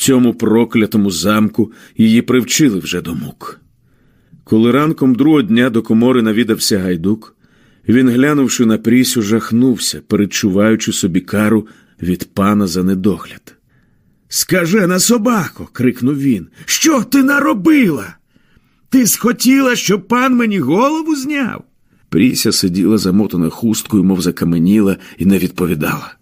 цьому проклятому замку її привчили вже до мук. Коли ранком другого дня до комори навідався гайдук, він, глянувши на Прісю, жахнувся, передчуваючи собі кару від пана за недогляд. Скажена собако, крикнув він. Що ти наробила? Ти схотіла, щоб пан мені голову зняв? Пріся сиділа замотана хусткою, мов закаменіла, і не відповідала.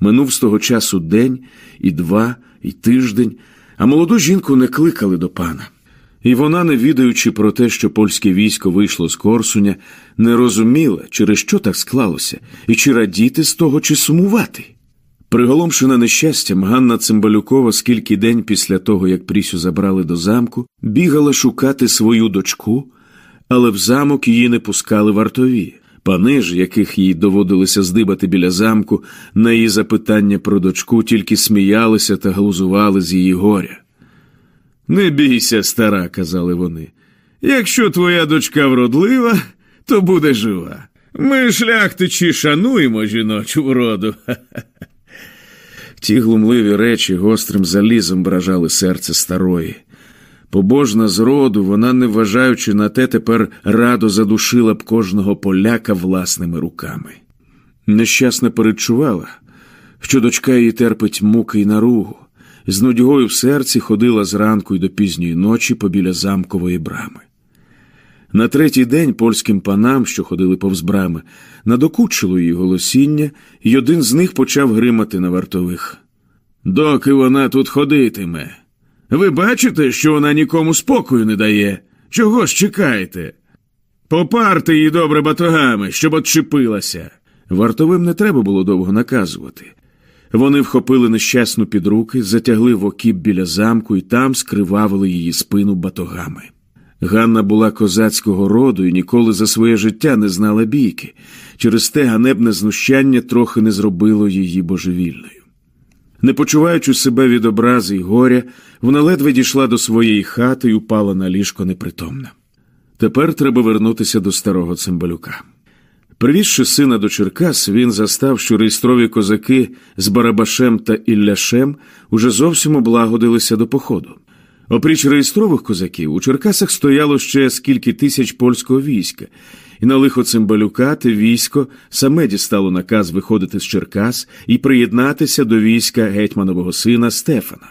Минув з того часу день, і два, і тиждень, а молоду жінку не кликали до пана. І вона, не відаючи про те, що польське військо вийшло з Корсуня, не розуміла, через що так склалося, і чи радіти з того, чи сумувати. Приголомшена нещастям, Ганна Цимбалюкова, скільки день після того, як Прісю забрали до замку, бігала шукати свою дочку, але в замок її не пускали вартові. Пани ж, яких їй доводилося здибати біля замку, на її запитання про дочку тільки сміялися та глузували з її горя. Не бійся, стара, казали вони. Якщо твоя дочка вродлива, то буде жива. Ми, шляхтичі, шануємо жіночу вроду. Ті глумливі речі гострим залізом вражали серце старої. Побожна з роду, вона, не вважаючи на те, тепер радо задушила б кожного поляка власними руками. Нещасна передчувала, що дочка її терпить муки й наругу, з нудьгою в серці ходила зранку й до пізньої ночі побіля замкової брами. На третій день польським панам, що ходили повз брами, надокучило її голосіння, і один з них почав гримати на вартових. Доки вона тут ходитиме. Ви бачите, що вона нікому спокою не дає. Чого ж чекаєте? Попарте її добре батогами, щоб отчепилася. Вартовим не треба було довго наказувати. Вони вхопили нещасну під руки, затягли в окіп біля замку і там скривавили її спину батогами. Ганна була козацького роду і ніколи за своє життя не знала бійки. Через те ганебне знущання трохи не зробило її божевільною. Не почуваючи себе від образи й горя, вона ледве дійшла до своєї хати і упала на ліжко непритомна. Тепер треба вернутися до старого цимбалюка. Привізши сина до Черкас, він застав, що реєстрові козаки з Барабашем та Ілляшем уже зовсім облагодилися до походу. Опріч реєстрових козаків, у Черкасах стояло ще скільки тисяч польського війська, і на лихо цимбалюка те військо саме дістало наказ виходити з Черкас і приєднатися до війська гетьманового сина Стефана.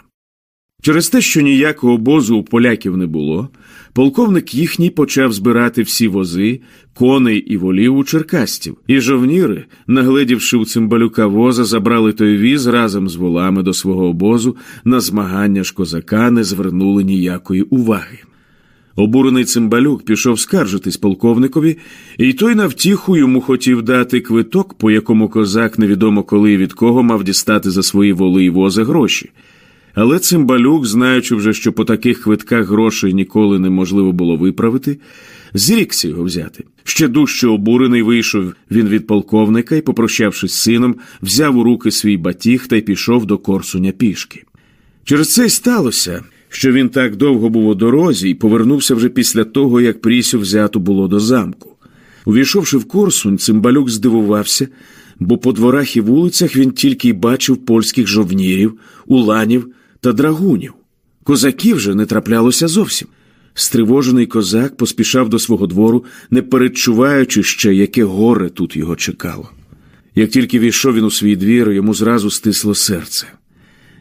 Через те, що ніякого обозу у поляків не було, полковник їхній почав збирати всі вози, коней і волів у черкастів, і жовніри, нагледівши у цимбалюка воза, забрали той віз разом з волами до свого обозу, на змагання ж козака не звернули ніякої уваги. Обурений цимбалюк пішов скаржитись полковникові, і той на втіху йому хотів дати квиток, по якому козак невідомо коли і від кого мав дістати за свої воли й вози гроші. Але цимбалюк, знаючи вже, що по таких квитках грошей ніколи неможливо було виправити, зрікся його взяти. Ще дужче обурений вийшов він від полковника і, попрощавшись з сином, взяв у руки свій батіг та й пішов до Корсуня пішки. Через це й сталося, що він так довго був у дорозі і повернувся вже після того, як Прісю взято було до замку. Увійшовши в Корсунь, цимбалюк здивувався, бо по дворах і вулицях він тільки й бачив польських жовнірів, уланів та драгунів. Козаків же не траплялося зовсім. Стривожений козак поспішав до свого двору, не передчуваючи ще, яке горе тут його чекало. Як тільки війшов він у свій двір, йому зразу стисло серце.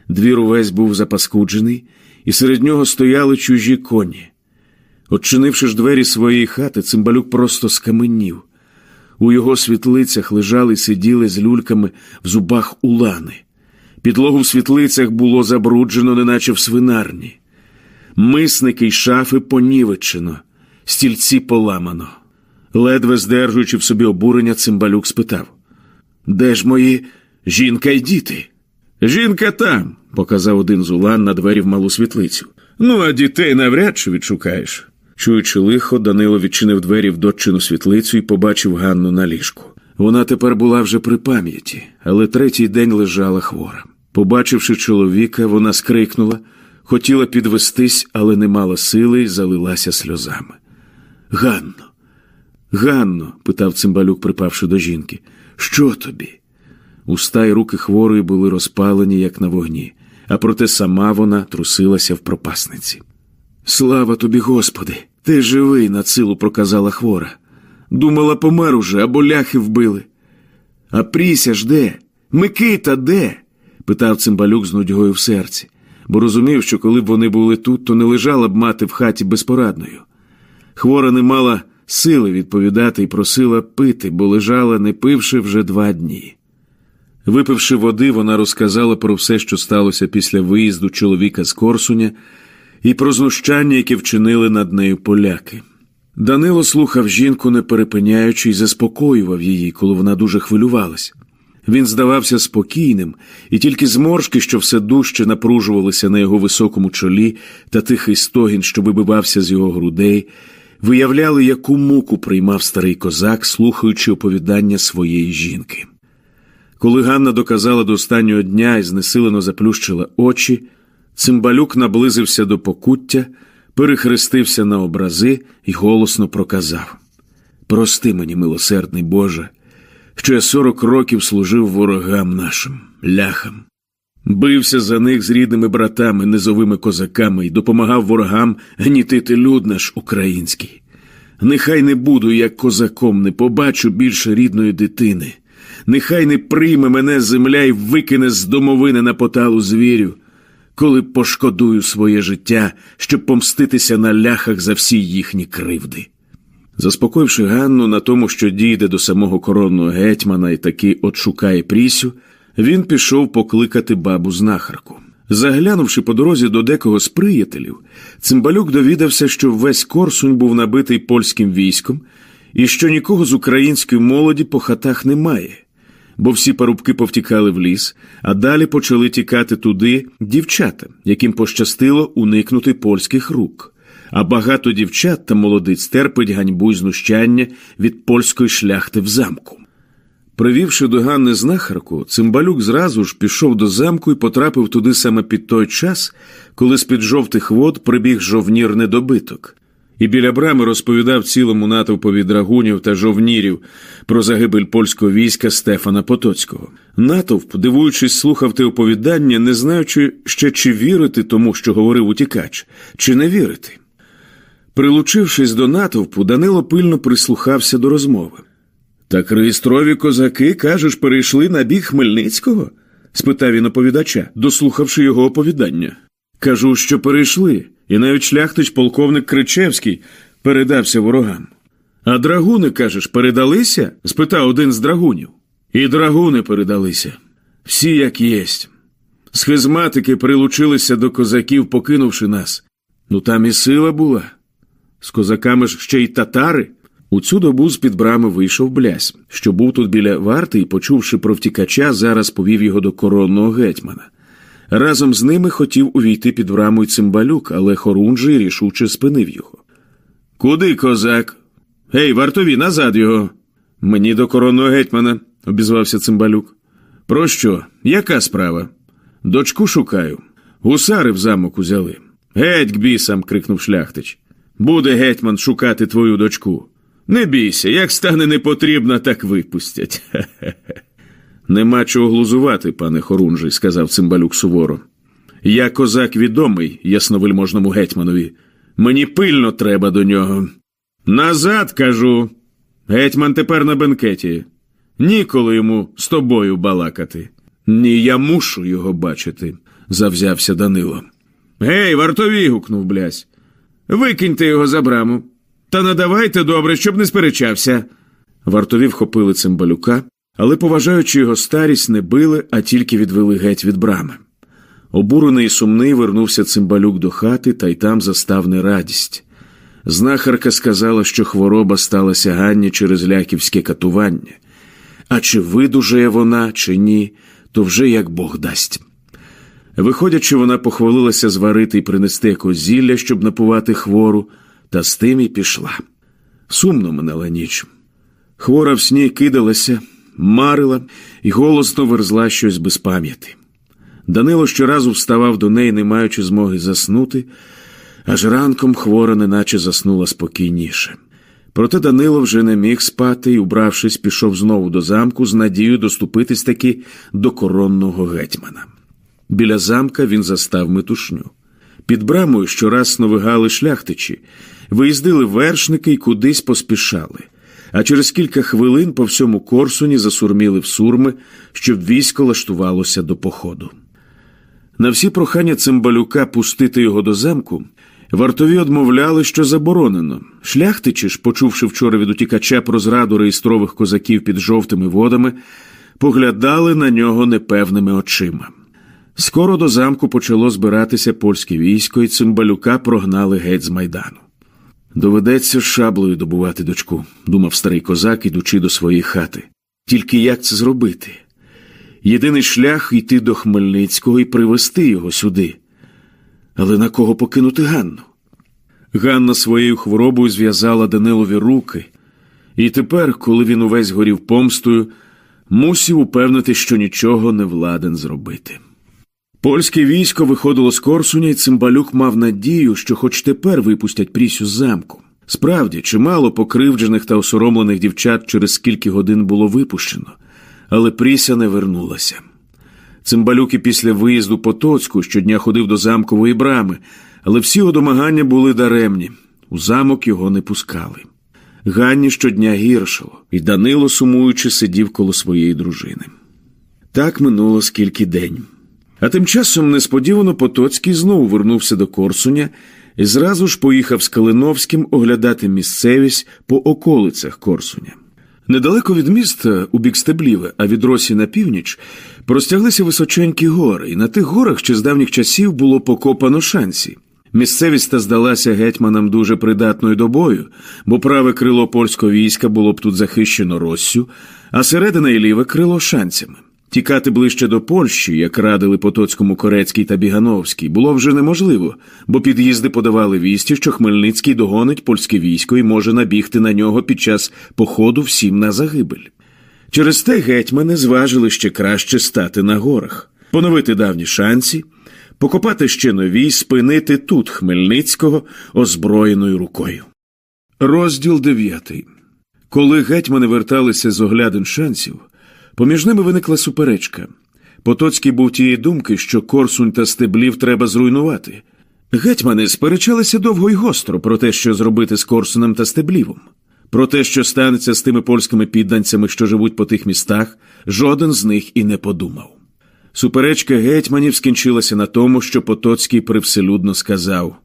Двір увесь був запаскуджений, і серед нього стояли чужі коні. Отчинивши ж двері своєї хати, цимбалюк просто скаменів. У його світлицях лежали й сиділи з люльками в зубах улани. Підлогу в світлицях було забруджено, неначе в свинарні. Мисники й шафи понівечено, стільці поламано. Ледве здержуючи в собі обурення, цимбалюк спитав Де ж мої жінка й діти? Жінка там, показав один з улан на двері в малу світлицю. Ну, а дітей навряд чи відшукаєш. Чуючи лихо, Данило відчинив двері в дочину світлицю і побачив Ганну на ліжку. Вона тепер була вже при пам'яті, але третій день лежала хвора. Побачивши чоловіка, вона скрикнула, хотіла підвестись, але не мала сили і залилася сльозами. Ганно, Ганно, питав цимбалюк, припавши до жінки, що тобі? Уста й руки хворої були розпалені, як на вогні, а проте сама вона трусилася в пропасниці. Слава тобі, Господи, ти живий, на силу проказала хвора. Думала, помер уже або ляхи вбили. А Пріся ж де? Микита де? питав цимбалюк з нудьгою в серці, бо розумів, що коли б вони були тут, то не лежала б мати в хаті безпорадною. Хвора не мала сили відповідати і просила пити, бо лежала, не пивши вже два дні. Випивши води, вона розказала про все, що сталося після виїзду чоловіка з Корсуня, і про знущання, які вчинили над нею поляки. Данило слухав жінку, не перепиняючи, і заспокоював її, коли вона дуже хвилювалась. Він здавався спокійним, і тільки зморшки, що все дужче напружувалися на його високому чолі, та тихий стогін, що вибивався з його грудей, виявляли, яку муку приймав старий козак, слухаючи оповідання своєї жінки. Коли Ганна доказала до останнього дня і знесилено заплющила очі, цимбалюк наблизився до покуття, перехрестився на образи і голосно проказав: Прости мені, милосердний Боже, що я сорок років служив ворогам нашим, ляхам. Бився за них з рідними братами, низовими козаками і допомагав ворогам гнітити люд наш український. Нехай не буду, як козаком, не побачу більше рідної дитини. Нехай не прийме мене земля і викине з домовини на поталу звірю, коли пошкодую своє життя, щоб помститися на ляхах за всі їхні кривди. Заспокоївши Ганну на тому, що дійде до самого коронного гетьмана і таки отшукає Прісю, він пішов покликати бабу знахарку. Заглянувши по дорозі до декого з приятелів, цимбалюк довідався, що весь Корсунь був набитий польським військом і що нікого з української молоді по хатах немає, бо всі парубки повтікали в ліс, а далі почали тікати туди дівчата, яким пощастило уникнути польських рук. А багато дівчат та молодиць терпить ганьбу й знущання від польської шляхти в замку. Привівши до Ганни знахарку, цимбалюк зразу ж пішов до замку і потрапив туди саме під той час, коли з під жовтих вод прибіг жовнір недобиток. І біля брами розповідав цілому натовпові драгунів та жовнірів про загибель польського війська Стефана Потоцького. Натовп, дивуючись, слухав те оповідання, не знаючи ще, чи вірити тому, що говорив утікач, чи не вірити. Прилучившись до натовпу, Данило пильно прислухався до розмови. Так реєстрові козаки, кажеш, перейшли на бік Хмельницького? спитав він оповідача, дослухавши його оповідання. Кажу, що перейшли, і навіть шляхтич полковник Кричевський передався ворогам. А драгуни, кажеш, передалися? спитав один з драгунів. І драгуни передалися. Всі як єсть. Схизматики прилучилися до козаків, покинувши нас. Ну там і сила була. З козаками ж ще й татари. У цю добу з під брами вийшов блясь, що був тут біля варти і, почувши про втікача, зараз повів його до коронного гетьмана. Разом з ними хотів увійти під браму й цимбалюк, але хорунжий рішуче спинив його. Куди, козак? Гей, вартові, назад його. Мені до коронного гетьмана, обізвався цимбалюк. Про що? Яка справа? Дочку шукаю. Гусари в замок узяли. Геть к бісам. крикнув шляхтич. Буде гетьман шукати твою дочку. Не бійся, як стане непотрібна, так випустять. Нема чого глузувати, пане Хорунжий, сказав цимбалюк суворо. Я козак відомий ясновельможному гетьманові. Мені пильно треба до нього. Назад кажу. Гетьман тепер на бенкеті. Ніколи йому з тобою балакати. Ні, я мушу його бачити, завзявся Данило. Гей, вартові. гукнув блясь. Викиньте його за браму. Та надавайте добре, щоб не сперечався. Вартові вхопили цимбалюка, але, поважаючи його старість, не били, а тільки відвели геть від брами. Обурений і сумний вернувся цимбалюк до хати, та й там застав нерадість. Знахарка сказала, що хвороба сталася Ганні через ляківське катування. А чи видужає вона, чи ні, то вже як Бог дасть. Виходячи, вона похвалилася зварити і принести якось зілля, щоб напувати хвору, та з тим і пішла. Сумно минала ніч. Хвора в сні кидалася, марила і голосно верзла щось без пам'яті. Данило щоразу вставав до неї, не маючи змоги заснути, аж ранком хвора неначе заснула спокійніше. Проте Данило вже не міг спати і, убравшись, пішов знову до замку з надією доступитись таки до коронного гетьмана. Біля замка він застав метушню. Під брамою щораз сновигали шляхтичі, виїздили вершники й кудись поспішали. А через кілька хвилин по всьому Корсуні засурміли в сурми, щоб військо лаштувалося до походу. На всі прохання цимбалюка пустити його до замку, вартові одмовляли, що заборонено. Шляхтичі ж, почувши вчора від утікача про зраду реєстрових козаків під жовтими водами, поглядали на нього непевними очима. Скоро до замку почало збиратися польське військо, і цимбалюка прогнали геть з майдану. Доведеться шаблею добувати дочку, думав старий козак, ідучи до своєї хати. Тільки як це зробити? Єдиний шлях йти до Хмельницького і привезти його сюди. Але на кого покинути Ганну? Ганна своєю хворобою зв'язала Данилові руки, і тепер, коли він увесь горів помстою, мусів упевнити, що нічого не владен зробити. Польське військо виходило з Корсуня, і цимбалюк мав надію, що хоч тепер випустять Прісю з замку. Справді, чимало покривджених та осоромлених дівчат через скільки годин було випущено, але Пріся не вернулася. Цимбалюк і після виїзду Потоцьку щодня ходив до замкової брами, але всі його домагання були даремні. У замок його не пускали. Ганні щодня гіршало, і Данило, сумуючи, сидів коло своєї дружини. Так минуло скільки день. А тим часом несподівано Потоцький знову вернувся до Корсуня і зразу ж поїхав з Калиновським оглядати місцевість по околицях Корсуня. Недалеко від міста, у бік Стебліве, а від Росі на північ, простяглися височенькі гори, і на тих горах ще з давніх часів було покопано шансі. Місцевість та здалася гетьманам дуже придатною до бою, бо праве крило польського війська було б тут захищено Россю, а середина і ліве крило шанцями. Тікати ближче до Польщі, як радили Потоцькому Корецький та Бігановський, було вже неможливо, бо під'їзди подавали вісті, що Хмельницький догонить польське військо і може набігти на нього під час походу всім на загибель. Через те гетьмани зважили ще краще стати на горах, поновити давні шанці, покопати ще нові, спинити тут Хмельницького озброєною рукою. Розділ дев'ятий. Коли гетьмани верталися з оглядин шансів. Поміж ними виникла суперечка. Потоцький був тієї думки, що Корсунь та стеблів треба зруйнувати. Гетьмани сперечалися довго й гостро про те, що зробити з Корсуном та стеблівом. Про те, що станеться з тими польськими підданцями, що живуть по тих містах, жоден з них і не подумав. Суперечка гетьманів скінчилася на тому, що Потоцький привселюдно сказав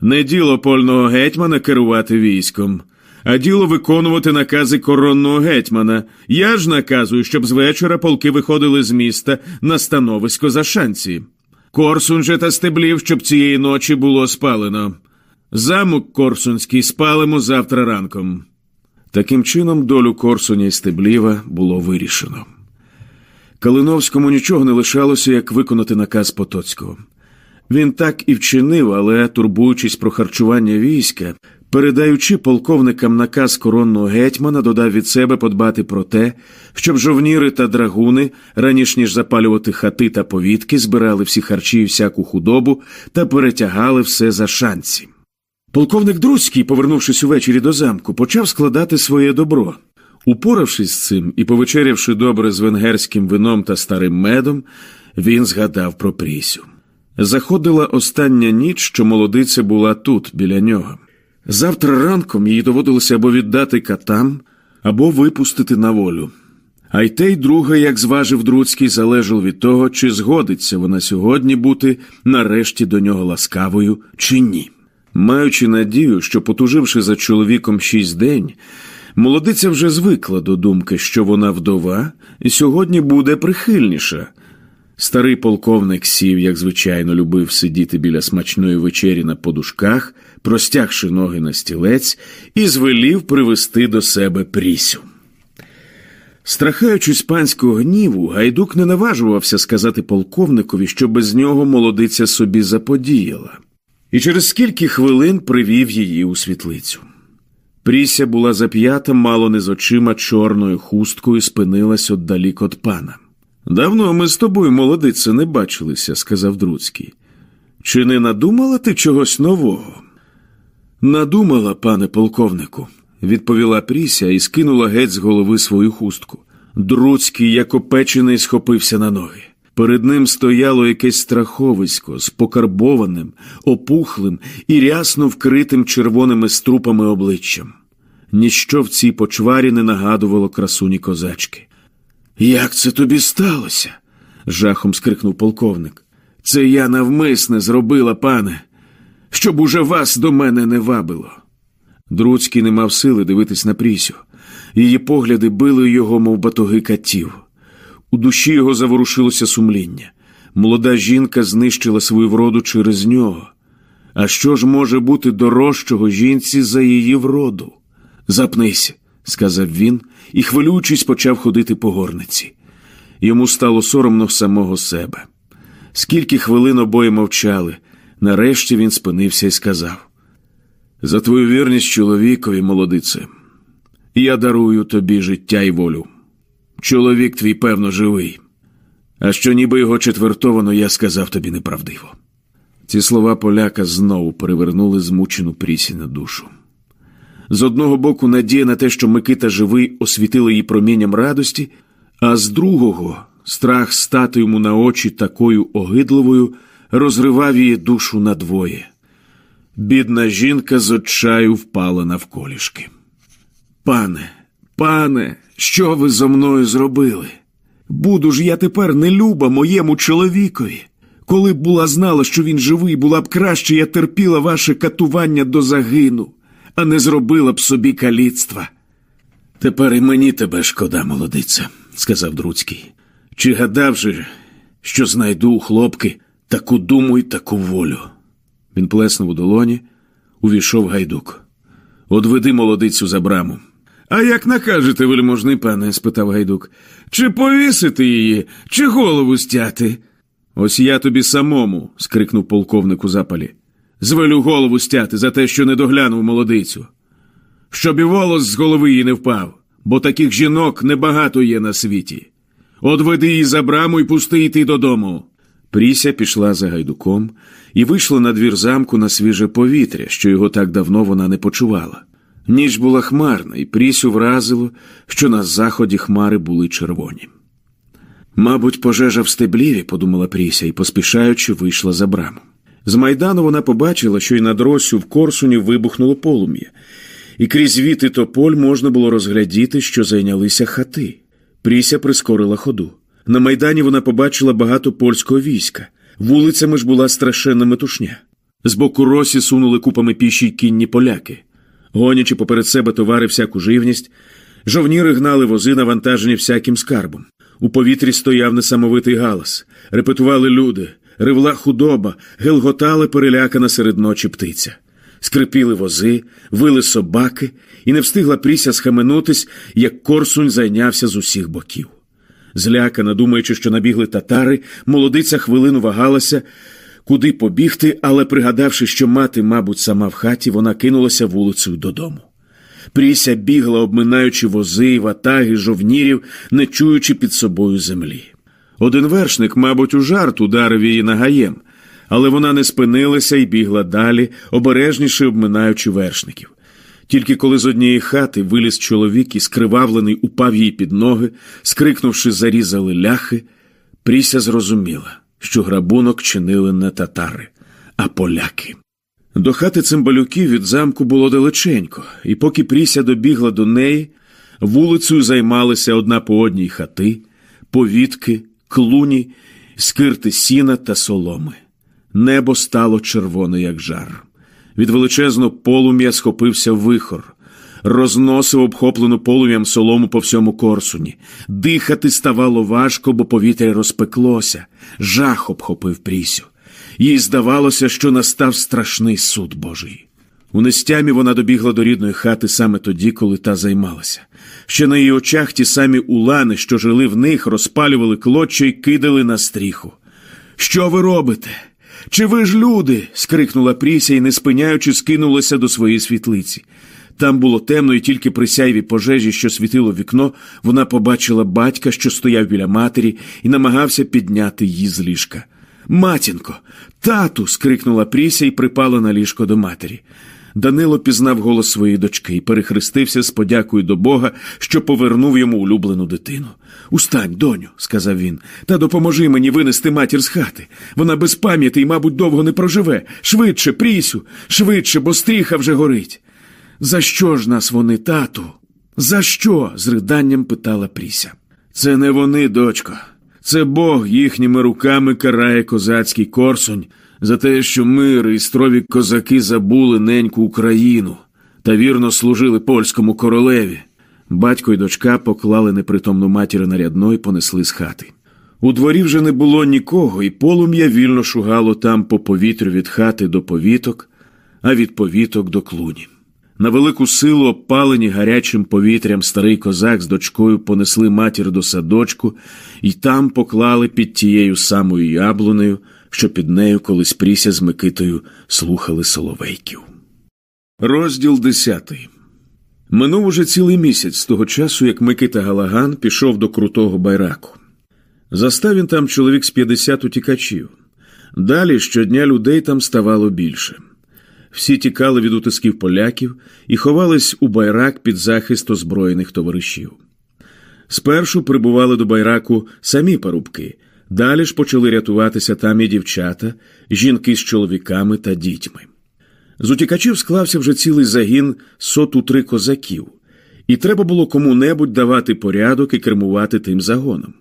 не діло польного гетьмана керувати військом а діло виконувати накази коронного гетьмана. Я ж наказую, щоб з вечора полки виходили з міста на становисько за шанці. Корсун же та стеблів, щоб цієї ночі було спалено. Замок Корсунський спалимо завтра ранком. Таким чином, долю Корсуня і Стебліва було вирішено. Калиновському нічого не лишалося, як виконати наказ Потоцького. Він так і вчинив, але, турбуючись про харчування війська, Передаючи полковникам наказ коронного гетьмана, додав від себе подбати про те, щоб жовніри та драгуни, раніш ніж запалювати хати та повітки, збирали всі харчі і всяку худобу та перетягали все за шанці. Полковник Друзький, повернувшись увечері до замку, почав складати своє добро. Упоравшись з цим і повечерявши добре з венгерським вином та старим медом, він згадав про Прісю. Заходила остання ніч, що молодиця була тут, біля нього. Завтра ранком їй доводилося або віддати катам, або випустити на волю. А й те й друге, як зважив Друцький, залежало від того, чи згодиться вона сьогодні бути нарешті до нього ласкавою, чи ні. Маючи надію, що, потуживши за чоловіком шість день, молодиця вже звикла до думки, що вона вдова, і сьогодні буде прихильніша. Старий полковник сів, як звичайно, любив сидіти біля смачної вечері на подушках простягши ноги на стілець, і звелів привести до себе Прісю. Страхаючись панського гніву, гайдук не наважувався сказати полковникові, що без нього молодиця собі заподіяла, і через скільки хвилин привів її у світлицю. Пріся була зап'ята мало не з очима чорною хусткою, спинилась отдалік от пана. Давно ми з тобою, молодице, не бачилися, сказав Друцький. Чи не надумала ти чогось нового? Надумала, пане полковнику, відповіла Пріся і скинула геть з голови свою хустку. Друцький, як опечений, схопився на ноги. Перед ним стояло якесь страховисько з покарбованим, опухлим і рясно вкритим червоними струпами обличчям. Ніщо в цій почварі не нагадувало красуні козачки. Як це тобі сталося? жахом скрикнув полковник. Це я навмисне зробила, пане, щоб уже вас до мене не вабило. Друцький не мав сили дивитись на Прісю. Її погляди били його, мов батоги катів. У душі його заворушилося сумління. Молода жінка знищила свою вроду через нього. А що ж може бути дорожчого жінці за її вроду? Запнися, сказав він і, хвилюючись, почав ходити по горниці. Йому стало соромно самого себе. Скільки хвилин обоє мовчали, нарешті він спинився і сказав: За твою вірність чоловікові, молодице, я дарую тобі життя і волю. Чоловік твій, певно, живий. А що ніби його четвертовано, я сказав тобі неправдиво. Ці слова поляка знову перевернули змучену прісі на душу. З одного боку, надія на те, що Микита живий, освітила її промінням радості, а з другого страх стати йому на очі такою огидливою розривав її душу надвоє. Бідна жінка з отчаю впала навколішки. Пане, пане, що ви зо мною зробили? Буду ж я тепер не люба моєму чоловікові. Коли б була знала, що він живий, була б краще я терпіла ваше катування до загину, а не зробила б собі каліцтва. Тепер і мені тебе шкода, молодиця, сказав Друцький. Чи гадав же, що знайду у хлопки таку думу й таку волю? Він плеснув у долоні, увійшов гайдук. Одведи молодицю за браму. А як накажете, вельможний пане? спитав гайдук. Чи повісити її, чи голову стяти? Ось я тобі самому, скрикнув полковник у запалі. Звелю голову стяти за те, що не доглянув молодицю. Щоб і волос з голови її не впав, бо таких жінок небагато є на світі. Одведи її за браму і пусти йти додому. Пріся пішла за гайдуком і вийшла на двір замку на свіже повітря, що його так давно вона не почувала. Ніч була хмарна, і Прісю вразило, що на заході хмари були червоні. Мабуть, пожежа в стебліві, подумала Пріся і, поспішаючи, вийшла за браму. З майдану вона побачила, що й над Росю в Корсуні вибухнуло полум'я, і крізь віти тополь можна було розглядіти, що зайнялися хати. Пріся прискорила ходу. На майдані вона побачила багато польського війська. Вулицями ж була страшенна метушня. З боку росі сунули купами піші й кінні поляки. Гонячи поперед себе товари всяку живність, жовніри гнали вози, навантажені всяким скарбом. У повітрі стояв несамовитий галас, репетували люди, ревла худоба, гелготали перелякана серед ночі птиця. Скрипіли вози, вили собаки, і не встигла Пріся схаменутись, як корсунь зайнявся з усіх боків. Злякана, думаючи, що набігли татари, молодиця хвилину вагалася, куди побігти, але, пригадавши, що мати, мабуть, сама в хаті, вона кинулася вулицею додому. Пріся бігла, обминаючи вози, ватаги, жовнірів, не чуючи під собою землі. Один вершник, мабуть, у жарт ударив її нагаєм, але вона не спинилася і бігла далі, обережніше обминаючи вершників. Тільки коли з однієї хати виліз чоловік і скривавлений упав їй під ноги, скрикнувши, зарізали ляхи, Пріся зрозуміла, що грабунок чинили не татари, а поляки. До хати цимбалюків від замку було далеченько, і поки Пріся добігла до неї, вулицею займалися одна по одній хати, повітки, клуні, скирти сіна та соломи. Небо стало червоне, як жар. Від величезного полум'я схопився вихор, розносив обхоплену полум'ям солому по всьому корсуні. Дихати ставало важко, бо повітря розпеклося, жах обхопив Прісю. Їй здавалося, що настав страшний суд Божий. У нестямі вона добігла до рідної хати саме тоді, коли та займалася. Ще на її очах ті самі улани, що жили в них, розпалювали клоччя й кидали на стріху. Що ви робите? Чи ви ж люди? скрикнула Пріся і, не спиняючи, скинулася до своєї світлиці. Там було темно, і тільки при сяйві пожежі, що світило вікно, вона побачила батька, що стояв біля матері, і намагався підняти її з ліжка. Матінко, тату. скрикнула Пріся і припала на ліжко до матері. Данило пізнав голос своєї дочки і перехрестився з подякою до Бога, що повернув йому улюблену дитину. Устань, доню, сказав він, та допоможи мені винести матір з хати. Вона без пам'яті і, мабуть, довго не проживе. Швидше, Прісю, швидше, бо стріха вже горить. За що ж нас вони, тату? За що? з риданням питала Пріся. Це не вони, дочко. Це Бог їхніми руками карає козацький корсунь за те, що ми, реєстрові козаки, забули неньку Україну та вірно служили польському королеві. Батько й дочка поклали непритомну матір на рядно і понесли з хати. У дворі вже не було нікого, і полум'я вільно шугало там по повітрю від хати до повіток, а від повіток до клуні. На велику силу, обпалені гарячим повітрям, старий козак з дочкою понесли матір до садочку і там поклали під тією самою яблунею, що під нею колись Пріся з Микитою слухали соловейків. Розділ десятий. Минув уже цілий місяць з того часу, як Микита Галаган пішов до крутого байраку. Застав він там чоловік з 50 утікачів. Далі щодня людей там ставало більше. Всі тікали від утисків поляків і ховались у байрак під захист озброєних товаришів. Спершу прибували до байраку самі парубки, далі ж почали рятуватися там і дівчата, жінки з чоловіками та дітьми. З утікачів склався вже цілий загін соту три козаків, і треба було кому-небудь давати порядок і кермувати тим загоном.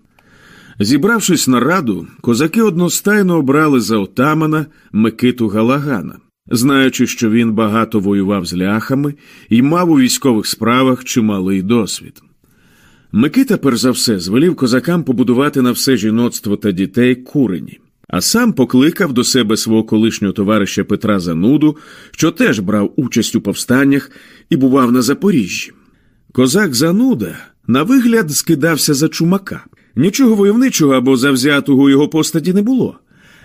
Зібравшись на раду, козаки одностайно обрали за отамана Микиту Галагана, знаючи, що він багато воював з ляхами і мав у військових справах чималий досвід. Микита, перш за все, звелів козакам побудувати на все жіноцтво та дітей курені, а сам покликав до себе свого колишнього товариша Петра Зануду, що теж брав участь у повстаннях і бував на Запоріжжі. Козак Зануда на вигляд скидався за чумака. Нічого войовничого або завзятого у його постаті не було,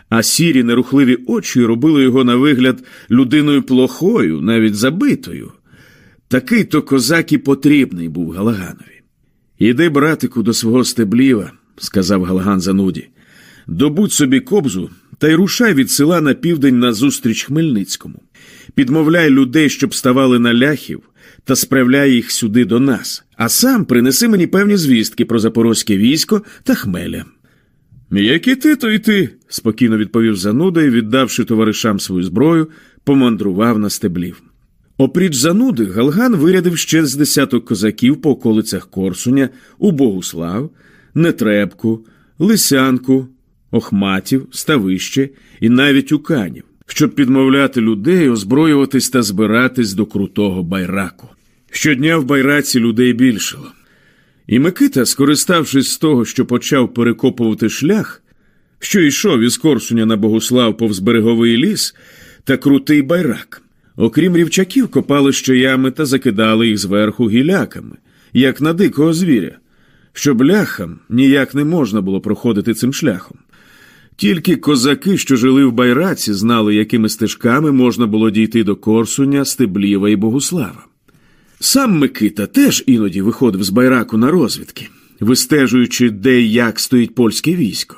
а сірі нерухливі очі робили його на вигляд людиною плохою, навіть забитою. Такий то козак і потрібний був Галаганові. Іди, братику, до свого стебліва, сказав Галаган зануді. Добудь собі кобзу та й рушай від села на південь назустріч Хмельницькому. Підмовляй людей, щоб ставали на ляхів, та справляй їх сюди до нас, а сам принеси мені певні звістки про запорозьке військо та хмеля. Як і ти, то й ти, спокійно відповів зануда і, віддавши товаришам свою зброю, помандрував на стеблів. Опріч зануди, Галган вирядив ще з десяток козаків по околицях Корсуня у Богуслав, Нетребку, Лисянку, Охматів, Ставище і навіть Уканів, щоб підмовляти людей, озброюватись та збиратись до крутого байраку. Щодня в байраці людей більшало. І Микита, скориставшись з того, що почав перекопувати шлях, що йшов із Корсуня на Богуслав повз береговий ліс та крутий байрак. Окрім рівчаків, копали ще ями та закидали їх зверху гіляками, як на дикого звіря, щоб ляхам ніяк не можна було проходити цим шляхом. Тільки козаки, що жили в байраці, знали, якими стежками можна було дійти до Корсуня, Стебліва і Богуслава. Сам Микита теж іноді виходив з байраку на розвідки, вистежуючи, де і як стоїть польське військо.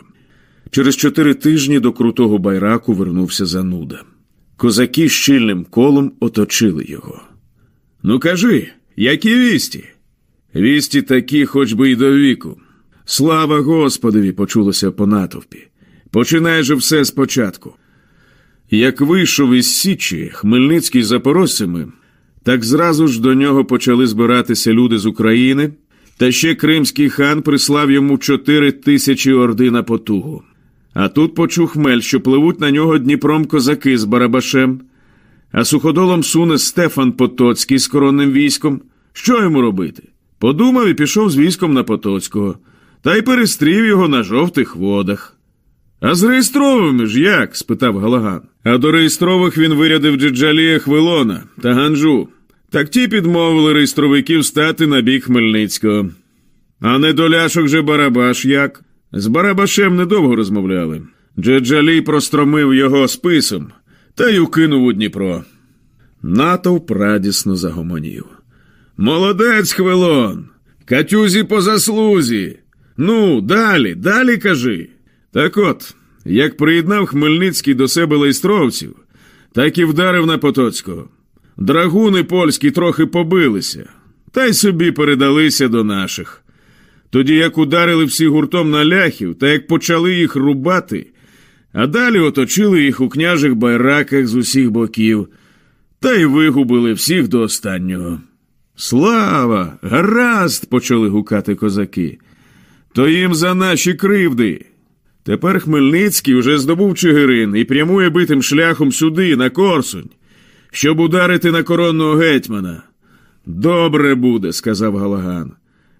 Через чотири тижні до крутого байраку вернувся зануда. Козаки щільним колом оточили його. Ну, кажи, які вісті? Вісті такі, хоч би й до віку. Слава Господові! почулося по натовпі. Починай же все спочатку. Як вийшов із Січі Хмельницький запорожцями, так зразу ж до нього почали збиратися люди з України, та ще кримський хан прислав йому чотири тисячі орди на потугу. А тут почув хмель, що пливуть на нього Дніпром козаки з Барабашем, а суходолом суне Стефан Потоцький з коронним військом. Що йому робити? Подумав і пішов з військом на Потоцького, та й перестрів його на жовтих водах. А з реєстровими ж як? спитав Галаган. А до реєстрових він вирядив Джеджалія Хвилона та Ганджу. Так ті підмовили реєстровиків стати на бік Хмельницького. А не до ляшок же Барабаш як? З Барабашем недовго розмовляли. Джеджалій простромив його списом та й укинув у Дніпро. Натовп радісно загомонів. Молодець, Хвилон! Катюзі по заслузі. Ну, далі, далі кажи. Так от, як приєднав Хмельницький до себе лейстровців, так і вдарив на Потоцького. Драгуни польські трохи побилися, та й собі передалися до наших. Тоді як ударили всі гуртом на ляхів, та як почали їх рубати, а далі оточили їх у княжих байраках з усіх боків, та й вигубили всіх до останнього. Слава! Гаразд! почали гукати козаки. То їм за наші кривди. Тепер Хмельницький уже здобув Чигирин і прямує битим шляхом сюди, на Корсунь, щоб ударити на коронного гетьмана. Добре буде, сказав Галаган.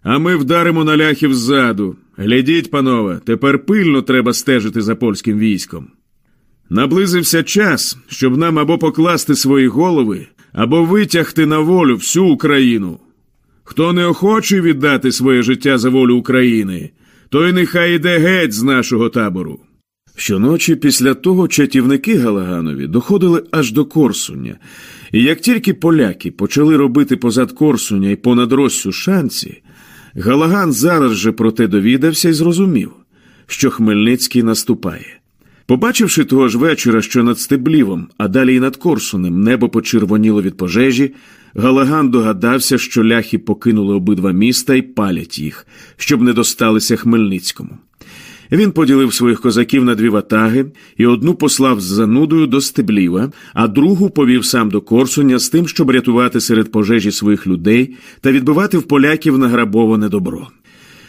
А ми вдаримо на ляхів ззаду. Глядіть, панове, тепер пильно треба стежити за польським військом. Наблизився час, щоб нам або покласти свої голови, або витягти на волю всю Україну. Хто не охоче віддати своє життя за волю України, той нехай іде геть з нашого табору. Щоночі після того чатівники Галаганові доходили аж до Корсуня, і як тільки поляки почали робити позад Корсуня і понад Россю шанці, Галаган зараз же про те довідався і зрозумів, що Хмельницький наступає. Побачивши того ж вечора, що над Стеблівом, а далі й над Корсунем небо почервоніло від пожежі, Галаган догадався, що ляхи покинули обидва міста і палять їх, щоб не досталися Хмельницькому. Він поділив своїх козаків на дві ватаги і одну послав з занудою до Стебліва, а другу повів сам до Корсуня з тим, щоб рятувати серед пожежі своїх людей та відбивати в поляків награбоване добро.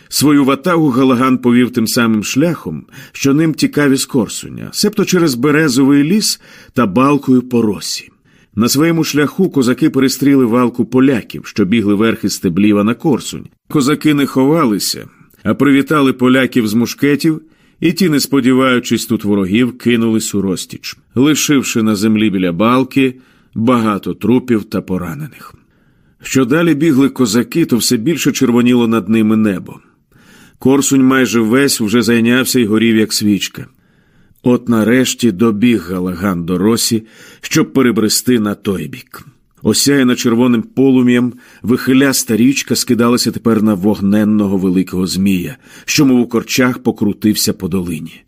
Свою ватагу Галаган повів тим самим шляхом, що ним тікав із Корсуня, себто через березовий ліс та балкою по росі. На своєму шляху козаки перестріли валку поляків, що бігли верхи стебліва на Корсунь. Козаки не ховалися, а привітали поляків з мушкетів, і ті, не сподіваючись тут ворогів, кинулись у розтіч, лишивши на землі біля балки багато трупів та поранених. Що далі бігли козаки, то все більше червоніло над ними небо. Корсунь майже весь вже зайнявся і горів, як свічка. От нарешті добіг Галаган до росі, щоб перебрести на той бік. Осяяна червоним полум'ям, вихиляста річка скидалася тепер на вогненного великого змія, що, мов у корчах, покрутився по долині.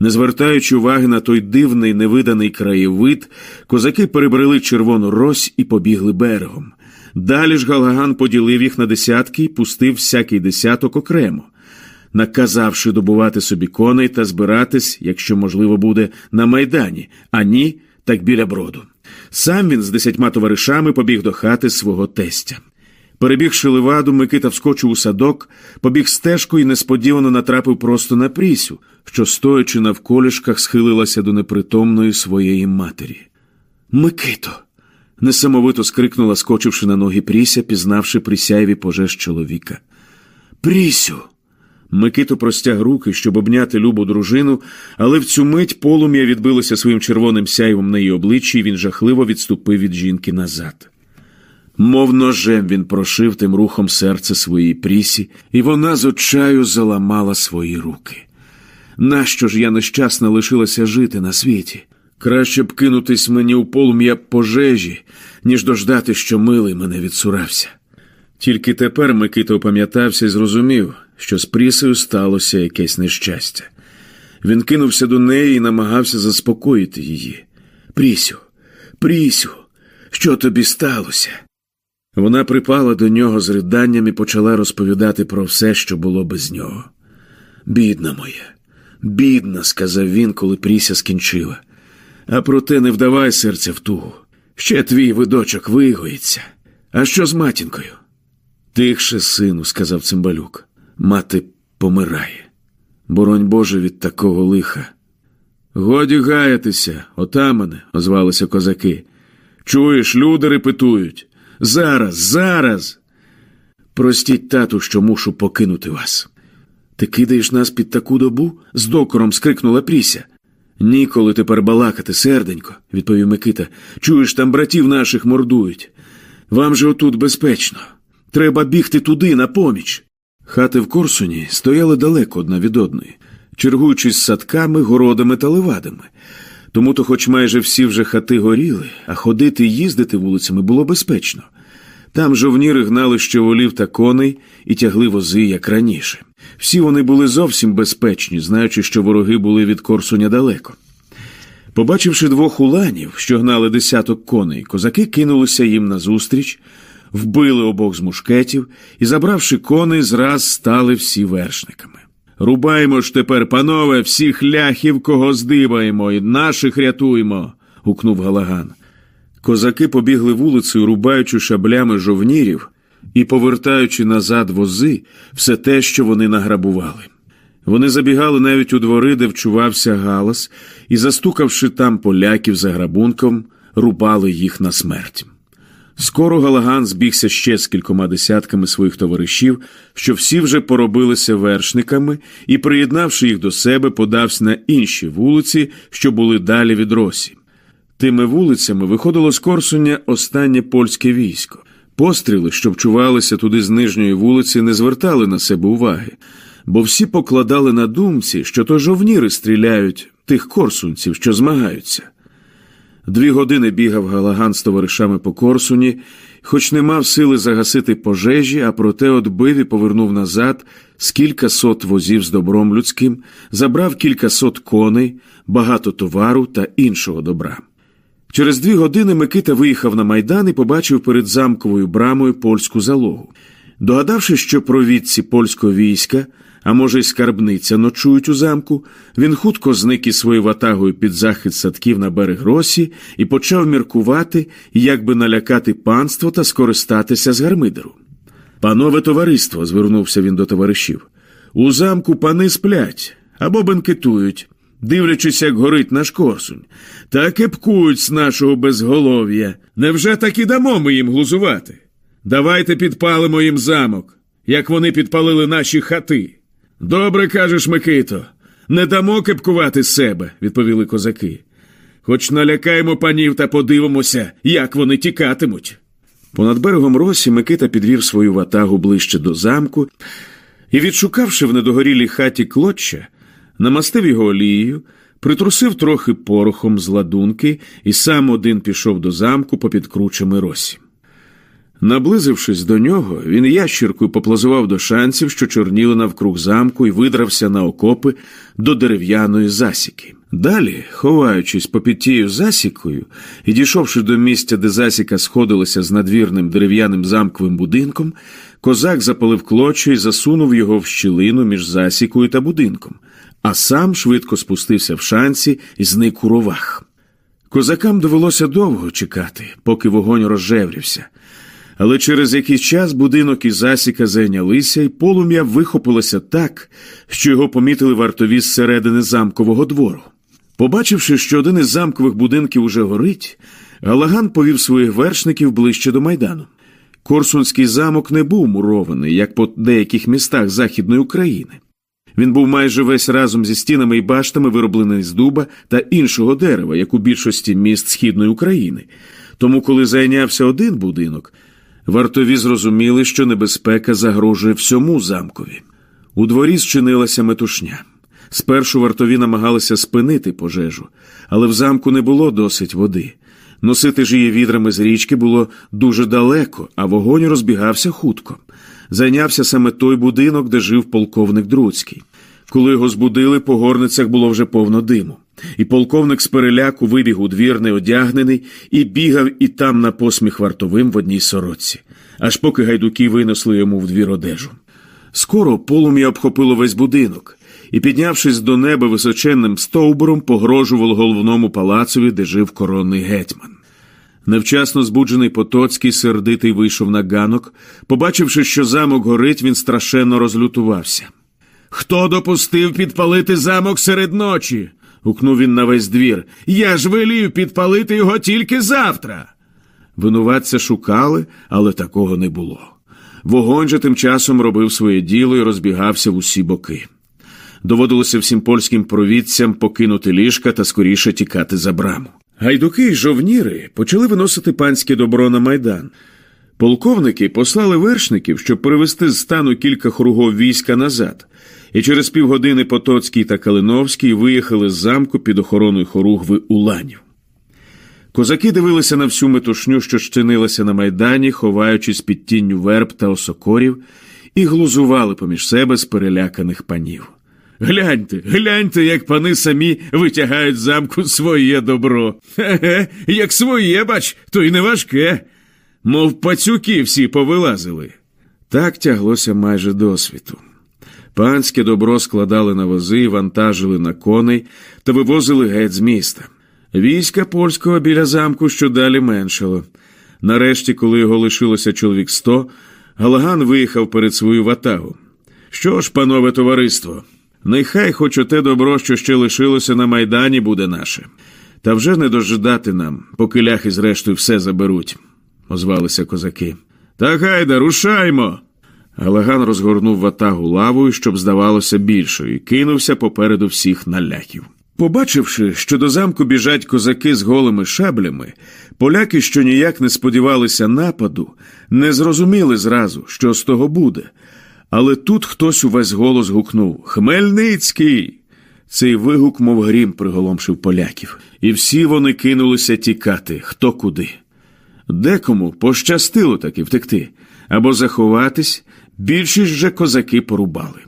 Не звертаючи уваги на той дивний невиданий краєвид, козаки перебрели червону рось і побігли берегом. Далі ж Галаган поділив їх на десятки і пустив всякий десяток окремо наказавши добувати собі коней та збиратись, якщо можливо буде, на майдані, а ні, так біля броду. Сам він з десятьма товаришами побіг до хати свого тестя. Перебігши леваду, Микита вскочив у садок, побіг стежкою і несподівано натрапив просто на прісю, що, стоячи на вколішках, схилилася до непритомної своєї матері. Микито. несамовито скрикнула, скочивши на ноги Пріся, пізнавши при сяйві пожеж чоловіка. Прісю. Микито простяг руки, щоб обняти любу дружину, але в цю мить полум'я відбилося своїм червоним сяйвом на її обличчі, і він жахливо відступив від жінки назад. Мов ножем він прошив тим рухом серце своїй прісі, і вона з очаю заламала свої руки. Нащо ж я нещасна лишилася жити на світі? Краще б кинутись мені у полум'я пожежі, ніж дождати, що милий мене відсурався. Тільки тепер Микита опам'ятався і зрозумів, що з Прісею сталося якесь нещастя. Він кинувся до неї і намагався заспокоїти її. Прісю, Прісю, що тобі сталося? Вона припала до нього з риданням і почала розповідати про все, що було без нього. Бідна моя, бідна, сказав він, коли Пріся скінчила. А проте не вдавай серця в тугу. Ще твій видочок вигоїться. А що з матінкою? Тихше, сину, сказав цимбалюк. Мати помирає. Боронь Боже від такого лиха. Годі гаятися, отамане, озвалися козаки. Чуєш, люди репетують. Зараз, зараз. Простіть, тату, що мушу покинути вас. Ти кидаєш нас під таку добу? з докором скрикнула Пріся. Ніколи тепер балакати, серденько, відповів Микита. Чуєш, там братів наших мордують. Вам же отут безпечно. Треба бігти туди на поміч. Хати в Корсуні стояли далеко одна від одної, чергуючись садками, городами та левадами. Тому то, хоч майже всі вже хати горіли, а ходити і їздити вулицями було безпечно. Там жовніри гнали ще волів та коней і тягли вози, як раніше. Всі вони були зовсім безпечні, знаючи, що вороги були від Корсуня далеко. Побачивши двох уланів, що гнали десяток коней, козаки кинулися їм назустріч, вбили обох з мушкетів і, забравши коней, зраз стали всі вершниками. Рубаємо ж тепер, панове, всіх ляхів, кого здибаємо, і наших рятуємо. гукнув Галаган. Козаки побігли вулицею, рубаючи шаблями жовнірів і повертаючи назад вози все те, що вони награбували. Вони забігали навіть у двори, де вчувався галас, і, застукавши там поляків за грабунком, рубали їх на смерть. Скоро Галаган збігся ще з кількома десятками своїх товаришів, що всі вже поробилися вершниками, і, приєднавши їх до себе, подався на інші вулиці, що були далі від Росі. Тими вулицями виходило з Корсуня останнє польське військо. Постріли, що вчувалися туди з нижньої вулиці, не звертали на себе уваги, бо всі покладали на думці, що то жовніри стріляють тих корсунців, що змагаються. Дві години бігав Галаган з товаришами по Корсуні, хоч не мав сили загасити пожежі, а проте отбив і повернув назад з кілька сот возів з добром людським, забрав кілька сот коней, багато товару та іншого добра. Через дві години Микита виїхав на майдан і побачив перед замковою брамою польську залогу. Догадавшись, що провідці польського війська, а може, й скарбниця ночують у замку, він хутко зник із своєю ватагою під захід садків на берег Росі і почав міркувати, як би налякати панство та скористатися з гармидеру. Панове товариство, звернувся він до товаришів, у замку пани сплять або бенкетують, дивлячись, як горить наш корсунь, та кепкують з нашого безголов'я. Невже так і дамо ми їм глузувати? Давайте підпалимо їм замок, як вони підпалили наші хати. Добре кажеш, Микито, не дамо кепкувати себе, відповіли козаки. Хоч налякаємо панів та подивимося, як вони тікатимуть. Понад берегом Росі Микита підвів свою ватагу ближче до замку і, відшукавши в недогорілій хаті клоччя, намастив його олією, притрусив трохи порохом з ладунки і сам один пішов до замку попід кручами Росі. Наблизившись до нього, він ящіркою поплазував до шанців, що чорніли навкруг замку, і видрався на окопи до дерев'яної засіки. Далі, ховаючись попід тією засікою і дійшовши до місця, де засіка сходилася з надвірним дерев'яним замковим будинком, козак запалив клоча і засунув його в щілину між засікою та будинком, а сам швидко спустився в шанці і зник у ровах. Козакам довелося довго чекати, поки вогонь розжеврівся. Але через якийсь час будинок і засіка зайнялися, і полум'я вихопилося так, що його помітили вартові з середини замкового двору. Побачивши, що один із замкових будинків уже горить, Галаган повів своїх вершників ближче до майдану. Корсунський замок не був мурований, як по деяких містах Західної України. Він був майже весь разом зі стінами і баштами вироблений з дуба та іншого дерева, як у більшості міст Східної України. Тому, коли зайнявся один будинок, Вартові зрозуміли, що небезпека загрожує всьому замкові. У дворі зчинилася метушня. Спершу вартові намагалися спинити пожежу, але в замку не було досить води. Носити ж її відрами з річки було дуже далеко, а вогонь розбігався хутко. Зайнявся саме той будинок, де жив полковник Друцький. Коли його збудили, по горницях було вже повно диму. І полковник з переляку вибіг у двір неодягнений і бігав і там на посміх вартовим в одній сорочці, аж поки гайдуки винесли йому в двір одежу. Скоро полум'я обхопило весь будинок і, піднявшись до неба височенним стовбуром, погрожувало головному палацові, де жив коронний гетьман. Невчасно збуджений Потоцький сердитий вийшов на ганок. Побачивши, що замок горить, він страшенно розлютувався. Хто допустив підпалити замок серед ночі? Гукнув він на весь двір. Я ж велів підпалити його тільки завтра. Винуватця шукали, але такого не було. Вогонь же тим часом робив своє діло і розбігався в усі боки. Доводилося всім польським провідцям покинути ліжка та скоріше тікати за браму. Гайдуки й жовніри почали виносити панське добро на майдан. Полковники послали вершників, щоб перевести з стану кілька кругов війська назад, і через півгодини Потоцький та Калиновський виїхали з замку під охороною хоругви Уланів. Козаки дивилися на всю метушню, що щинилася на майдані, ховаючись під тінню верб та осокорів, і глузували поміж себе з переляканих панів. Гляньте, гляньте, як пани самі витягають з замку своє добро. Хе-хе, як своє, бач, то й не важке. Мов пацюки всі повилазили. Так тяглося майже до світу. Панське добро складали на вози, вантажили на коней та вивозили геть з міста. Війська польського біля замку що далі меншало. Нарешті, коли його лишилося чоловік сто, Галаган виїхав перед свою ватагу. Що ж, панове товариство, нехай хоч оте добро, що ще лишилося на майдані, буде наше. Та вже не дожидати нам, поки ляхи зрештою все заберуть, озвалися козаки. Та гайда, рушаймо. Галаган розгорнув ватагу лавою, щоб здавалося більшою, і кинувся попереду всіх на ляхів. Побачивши, що до замку біжать козаки з голими шаблями, поляки, що ніяк не сподівалися нападу, не зрозуміли зразу, що з того буде. Але тут хтось увесь голос гукнув Хмельницький. Цей вигук, мов грім, приголомшив поляків, і всі вони кинулися тікати хто куди. Декому пощастило таки втекти або заховатись, більшість же козаки порубали.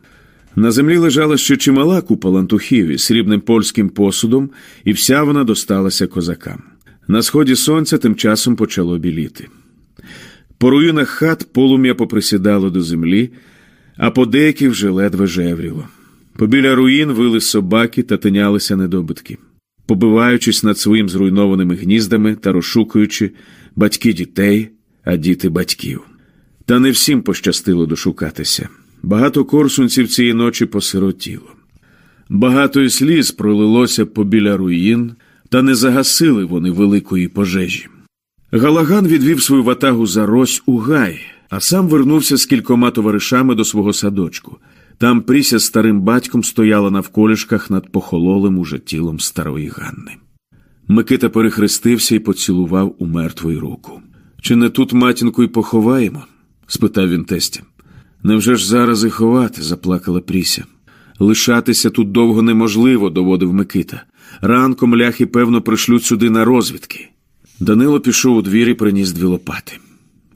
На землі лежала ще чимала купа лантухів із срібним польським посудом, і вся вона досталася козакам. На сході сонця тим часом почало біліти. По руїнах хат полум'я поприсідало до землі, а по деяких вже ледве жевріло. Побіля руїн вили собаки та тинялися недобитки, побиваючись над своїм зруйнованими гніздами та розшукуючи батьки дітей, а діти батьків. Та не всім пощастило дошукатися. Багато корсунців цієї ночі посиротіло. Багато і сліз пролилося побіля руїн, та не загасили вони великої пожежі. Галаган відвів свою ватагу за рось у гай, а сам вернувся з кількома товаришами до свого садочку. Там Пріся з старим батьком стояла на вколішках над похололим уже тілом старої Ганни. Микита перехрестився і поцілував у мертвої руку. Чи не тут матінку й поховаємо? Спитав він тестя. Невже ж зараз і ховати? заплакала Пріся. Лишатися тут довго неможливо, доводив Микита. Ранком ляхи, певно, пришлють сюди на розвідки. Данило пішов у двір і приніс дві лопати.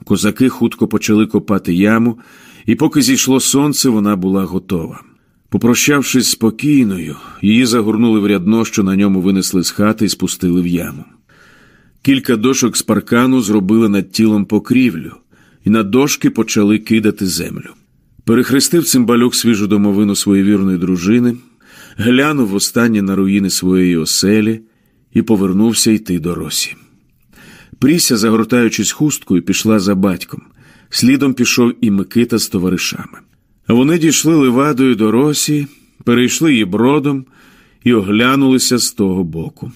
Козаки хутко почали копати яму, і поки зійшло сонце, вона була готова. Попрощавшись спокійною, її загорнули в рядно, що на ньому винесли з хати і спустили в яму. Кілька дошок з паркану зробили над тілом покрівлю, і на дошки почали кидати землю. Перехрестив цимбалюк свіжу домовину своєї вірної дружини, глянув востаннє на руїни своєї оселі і повернувся йти до росі. Пріся, загортаючись хусткою, пішла за батьком. Слідом пішов і Микита з товаришами. Вони дійшли левадою до росі, перейшли її бродом і оглянулися з того боку.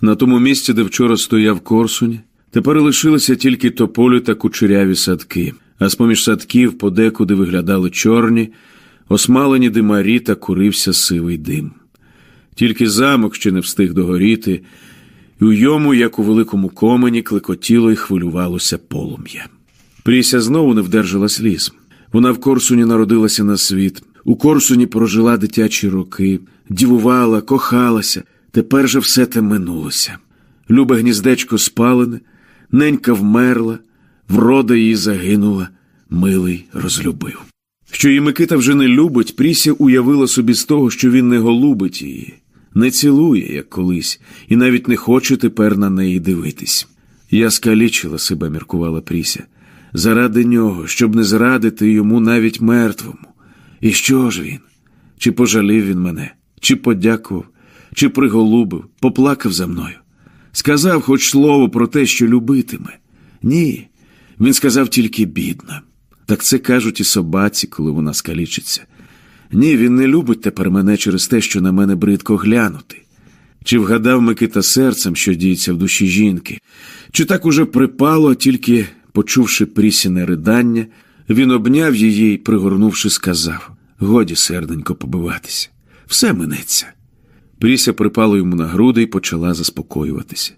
На тому місці, де вчора стояв Корсунь, тепер лишилися тільки тополі та кучеряві садки, а з поміж садків подекуди виглядали чорні, осмалені димарі та курився сивий дим. Тільки замок ще не встиг догоріти, і у йому, як у великому комені, клекотіло й хвилювалося полум'я. Пріся знову не вдержала сліз. Вона в Корсуні народилася на світ, у Корсуні прожила дитячі роки, дівувала, кохалася, тепер же все те минулося. Любе гніздечко спалене, ненька вмерла, врода її загинула, милий розлюбив. Що її Микита вже не любить, Пріся уявила собі з того, що він не голубить її, не цілує, як колись, і навіть не хоче тепер на неї дивитись. Я скалічила себе, міркувала Пріся заради нього, щоб не зрадити йому навіть мертвому. І що ж він? Чи пожалів він мене, чи подякував, чи приголубив, поплакав за мною? Сказав хоч слово про те, що любитиме. Ні, він сказав тільки бідна. Так це кажуть і собаці, коли вона скалічиться. Ні, він не любить тепер мене через те, що на мене бридко глянути. Чи вгадав Микита серцем, що діється в душі жінки, чи так уже припало, тільки Почувши прісіне ридання, він обняв її і, пригорнувши, сказав Годі, серденько, побиватися, все минеться. Пріся припала йому на груди і почала заспокоюватися.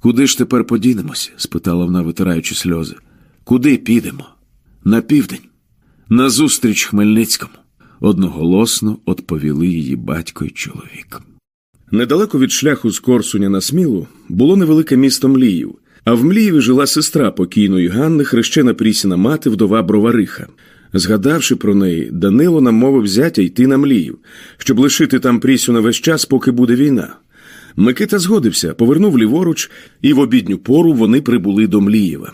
Куди ж тепер подінемося? спитала вона, витираючи сльози. Куди підемо? На південь, назустріч Хмельницькому, одноголосно відповіли її батько й чоловік. Недалеко від шляху з Корсуня на Смілу було невелике місто Мліїв. А в Млієві жила сестра покійної Ганни, хрещена Прісіна мати, вдова Бровариха. Згадавши про неї, Данило намовив зятя йти на мліїв, щоб лишити там Прісю на весь час, поки буде війна. Микита згодився, повернув ліворуч, і в обідню пору вони прибули до Млієва.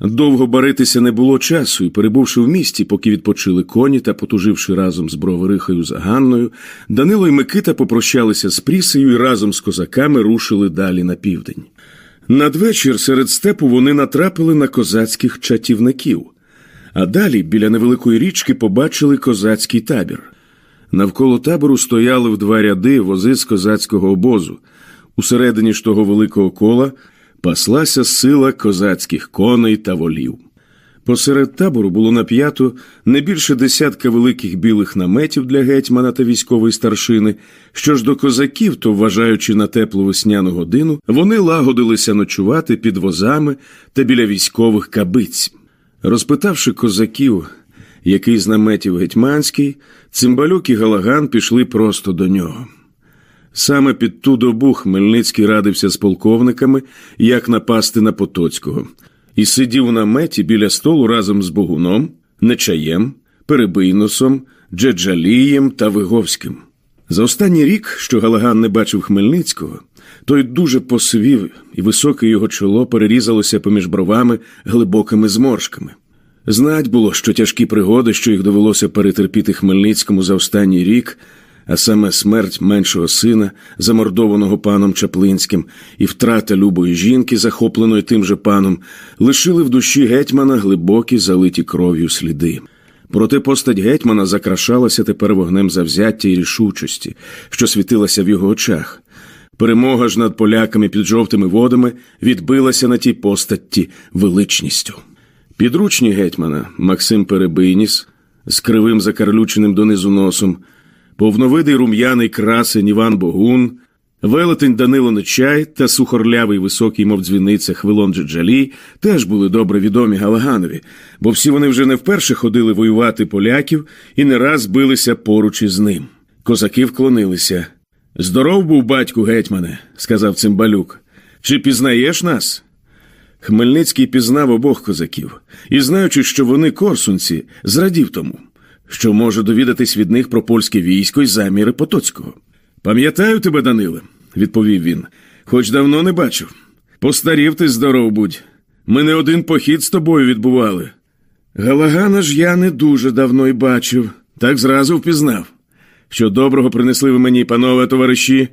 Довго баритися не було часу, і, перебувши в місті, поки відпочили коні та потуживши разом з броверихою за Ганною, Данило і Микита попрощалися з Прісею і разом з козаками рушили далі на південь. Надвечір серед степу вони натрапили на козацьких чатівників, а далі біля невеликої річки побачили козацький табір. Навколо табору стояли в два ряди вози з козацького обозу. Усередині ж того великого кола паслася сила козацьких коней та волів. Посеред табору було нап'ято не більше десятка великих білих наметів для гетьмана та військової старшини. Що ж до козаків, то, вважаючи на теплу весняну годину, вони лагодилися ночувати під возами та біля військових кабиць. Розпитавши козаків, який з наметів гетьманський, цимбалюк і Галаган пішли просто до нього. Саме під ту добу Хмельницький радився з полковниками, як напасти на Потоцького, і сидів у наметі біля столу разом з Богуном, Нечаєм, Перебийносом, Джеджалієм та Виговським. За останній рік, що Галаган не бачив Хмельницького, той дуже посивів, і високе його чоло перерізалося поміж бровами глибокими зморшками. Знать було, що тяжкі пригоди, що їх довелося перетерпіти Хмельницькому за останній рік, а саме смерть меншого сина, замордованого паном Чаплинським, і втрата любої жінки, захопленої тим же паном, лишили в душі гетьмана глибокі залиті кров'ю сліди. Проте постать гетьмана закрашалася тепер вогнем завзяття і рішучості, що світилася в його очах. Перемога ж над поляками під жовтими водами відбилася на тій постатті величністю. Підручні гетьмана Максим Перебийніс з кривим закарлюченим донизу носом, повновидий рум'яний красень Іван Богун, велетень Данило Нечай та сухорлявий високий, мов дзвіниця Хвилон Джеджалій теж були добре відомі Галаганові, бо всі вони вже не вперше ходили воювати поляків і не раз билися поруч із ним. Козаки вклонилися. Здоров був батьку гетьмане, сказав цимбалюк. Чи пізнаєш нас? Хмельницький пізнав обох козаків і, знаючи, що вони корсунці, зрадів тому, що може довідатись від них про польське військо й заміри Потоцького. Пам'ятаю тебе, Даниле, відповів він, хоч давно не бачив. Постарів ти здоров будь. Ми не один похід з тобою відбували. Галагана ж я не дуже давно й бачив, так зразу впізнав. Що доброго принесли ви мені, панове товариші.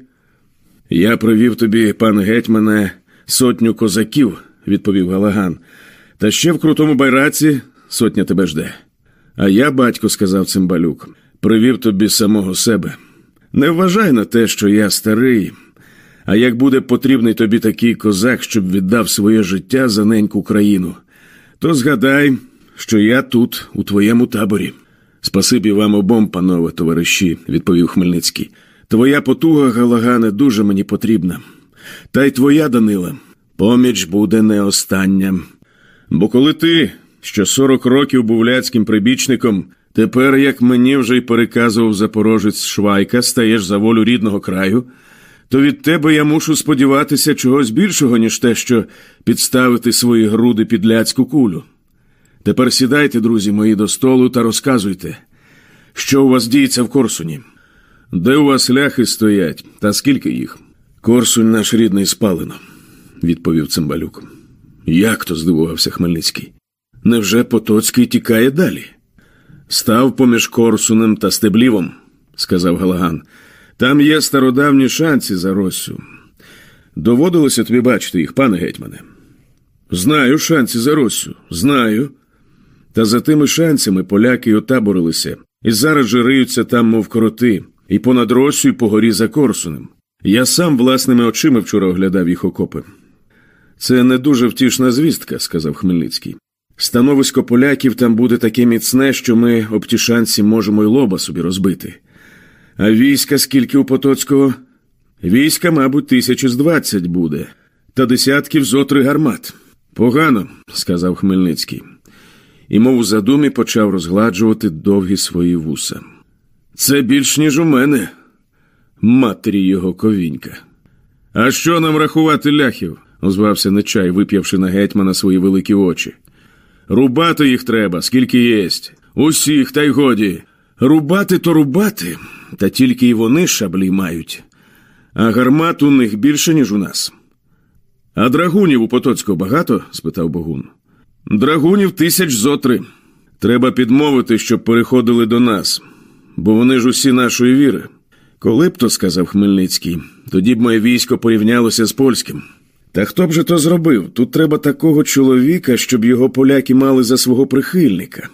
Я привів тобі, пан гетьмане, сотню козаків відповів Галаган. Та ще в крутому байраці сотня тебе жде. А я, батько, сказав цимбалюк, привів тобі самого себе. Не вважай на те, що я старий, а як буде потрібний тобі такий козак, щоб віддав своє життя за неньку країну, то згадай, що я тут, у твоєму таборі. Спасибі вам обом, панове товариші, відповів Хмельницький. Твоя потуга, Галагане, дуже мені потрібна. Та й твоя, Данила. Поміч буде не остання. Бо коли ти, що сорок років був ляцьким прибічником, тепер, як мені вже й переказував запорожець Швайка, стаєш за волю рідного краю, то від тебе я мушу сподіватися чогось більшого, ніж те, що підставити свої груди під ляцьку кулю. Тепер сідайте, друзі мої, до столу та розказуйте, що у вас діється в Корсуні, де у вас ляхи стоять, та скільки їх? Корсунь наш рідний спалено відповів цимбалюк. Як то здивувався Хмельницький. Невже Потоцький тікає далі? Став поміж Корсунем та Стеблівом, сказав Галаган. Там є стародавні шанці за Россю. Доводилося тобі бачити їх, пане гетьмане. Знаю шанці за Россю, знаю. Та за тими шанцями поляки отаборилися, і зараз же риються там, мов кроти, і понад Россю, і по горі за Корсунем. Я сам власними очима вчора оглядав їх окопи. Це не дуже втішна звістка, сказав Хмельницький. Становисько поляків там буде таке міцне, що ми, обтішанці, можемо й лоба собі розбити. А війська скільки у Потоцького? Війська, мабуть, тисячі з двадцять буде, та десятків зо три гармат. Погано, сказав Хмельницький, і, мов у задумі, почав розгладжувати довгі свої вуса. Це більш, ніж у мене, матері його ковінька. А що нам рахувати ляхів? озвався Нечай, вип'явши на гетьмана свої великі очі. Рубати їх треба, скільки єсть. Усіх, та й годі. Рубати то рубати, та тільки й вони шаблі мають. А гармат у них більше, ніж у нас. А драгунів у Потоцького багато? спитав Богун. Драгунів тисяч зо три. Треба підмовити, щоб переходили до нас, бо вони ж усі нашої віри. Коли б то, сказав Хмельницький, тоді б моє військо порівнялося з польським. Та хто б же то зробив? Тут треба такого чоловіка, щоб його поляки мали за свого прихильника,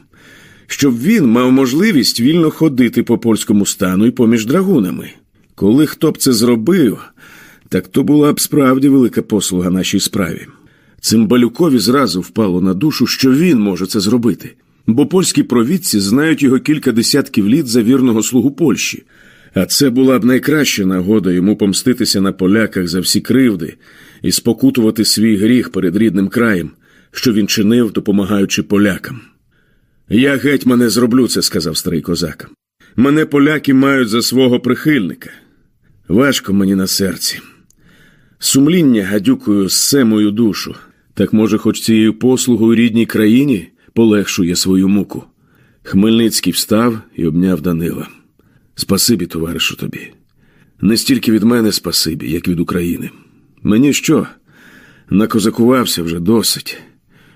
щоб він мав можливість вільно ходити по польському стану і поміж драгунами. Коли хто б це зробив, так то була б справді велика послуга нашій справі. Цимбалюкові зразу впало на душу, що він може це зробити, бо польські провідці знають його кілька десятків літ за вірного слугу Польщі. А це була б найкраща нагода йому помститися на поляках за всі кривди і спокутувати свій гріх перед рідним краєм, що він чинив, допомагаючи полякам. Я геть мене зроблю це, сказав старий козак. Мене поляки мають за свого прихильника. Важко мені на серці. Сумління гадюкою ссе мою душу, так може, хоч цією послугою рідній країні полегшує свою муку. Хмельницький встав і обняв Данила. Спасибі, товаришу тобі. Не стільки від мене спасибі, як від України. Мені що? Накозакувався вже досить.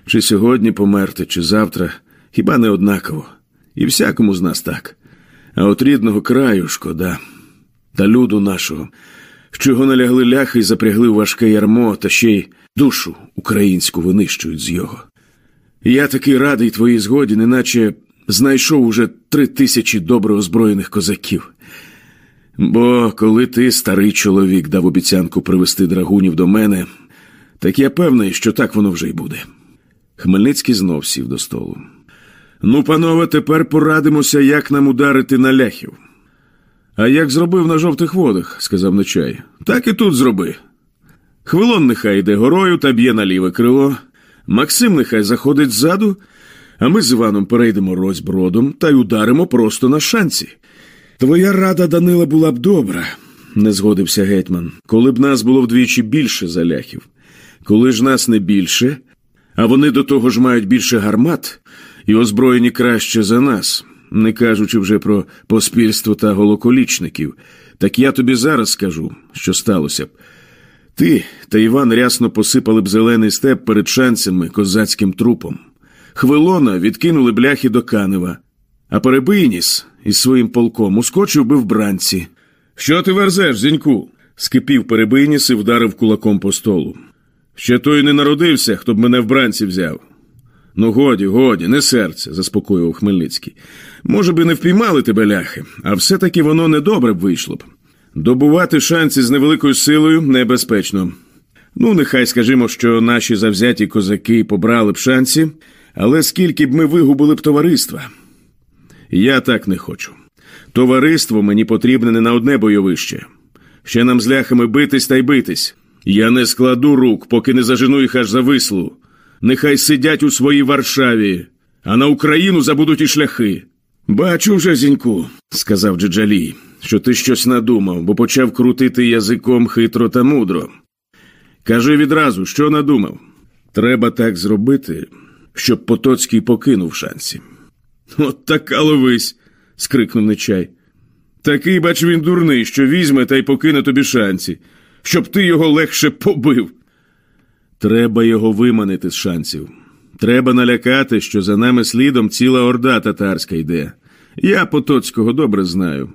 Чи сьогодні померти, чи завтра, хіба не однаково. І всякому з нас так. А от рідного краю шкода, та люду нашого, що його налягли ляхи і запрягли в важке ярмо, та ще й душу українську винищують з його. Я такий радий твоїй згоді, неначе знайшов уже три тисячі добре озброєних козаків. Бо коли ти, старий чоловік, дав обіцянку привезти драгунів до мене, так я певний, що так воно вже й буде. Хмельницький знов сів до столу. Ну, панове, тепер порадимося, як нам ударити на ляхів. А як зробив на жовтих водах, сказав Нечай, так і тут зроби. Хвилон нехай йде горою та б'є на ліве крило. Максим нехай заходить ззаду, а ми з Іваном перейдемо розбродом та й ударимо просто на шанці. Твоя рада, Данила, була б добра, не згодився гетьман, коли б нас було вдвічі більше заляхів. Коли ж нас не більше, а вони до того ж мають більше гармат і озброєні краще за нас, не кажучи вже про поспільство та голоколічників, так я тобі зараз скажу, що сталося б. Ти та Іван рясно посипали б зелений степ перед шанцями козацьким трупом. Хвилона відкинули бляхи до Канева, а Перебийніс із своїм полком ускочив би в бранці. Що ти верзеш, зіньку? скипів Перебийніс і вдарив кулаком по столу. Ще той не народився, хто б мене в бранці взяв. Ну, годі, годі, не серце, заспокоював Хмельницький. Може би, не впіймали тебе ляхи, а все-таки воно недобре б вийшло б. Добувати шанси з невеликою силою небезпечно. Ну, нехай скажімо, що наші завзяті козаки побрали б шанси, але скільки б ми вигубили б товариства. Я так не хочу. Товариство мені потрібне не на одне бойовище. Ще нам з ляхами битись та й битись. Я не складу рук, поки не зажену їх аж за вислу. Нехай сидять у своїй Варшаві, а на Україну забудуть і шляхи. Бачу вже, зіньку, сказав Джеджалій, що ти щось надумав, бо почав крутити язиком хитро та мудро. Кажи відразу, що надумав. Треба так зробити, щоб Потоцький покинув шансі. От така ловись. скрикнув Нечай. Такий, бач, він дурний, що візьме та й покине тобі шанці, щоб ти його легше побив. Треба його виманити з шансів. Треба налякати, що за нами слідом ціла орда татарська йде. Я Потоцького добре знаю.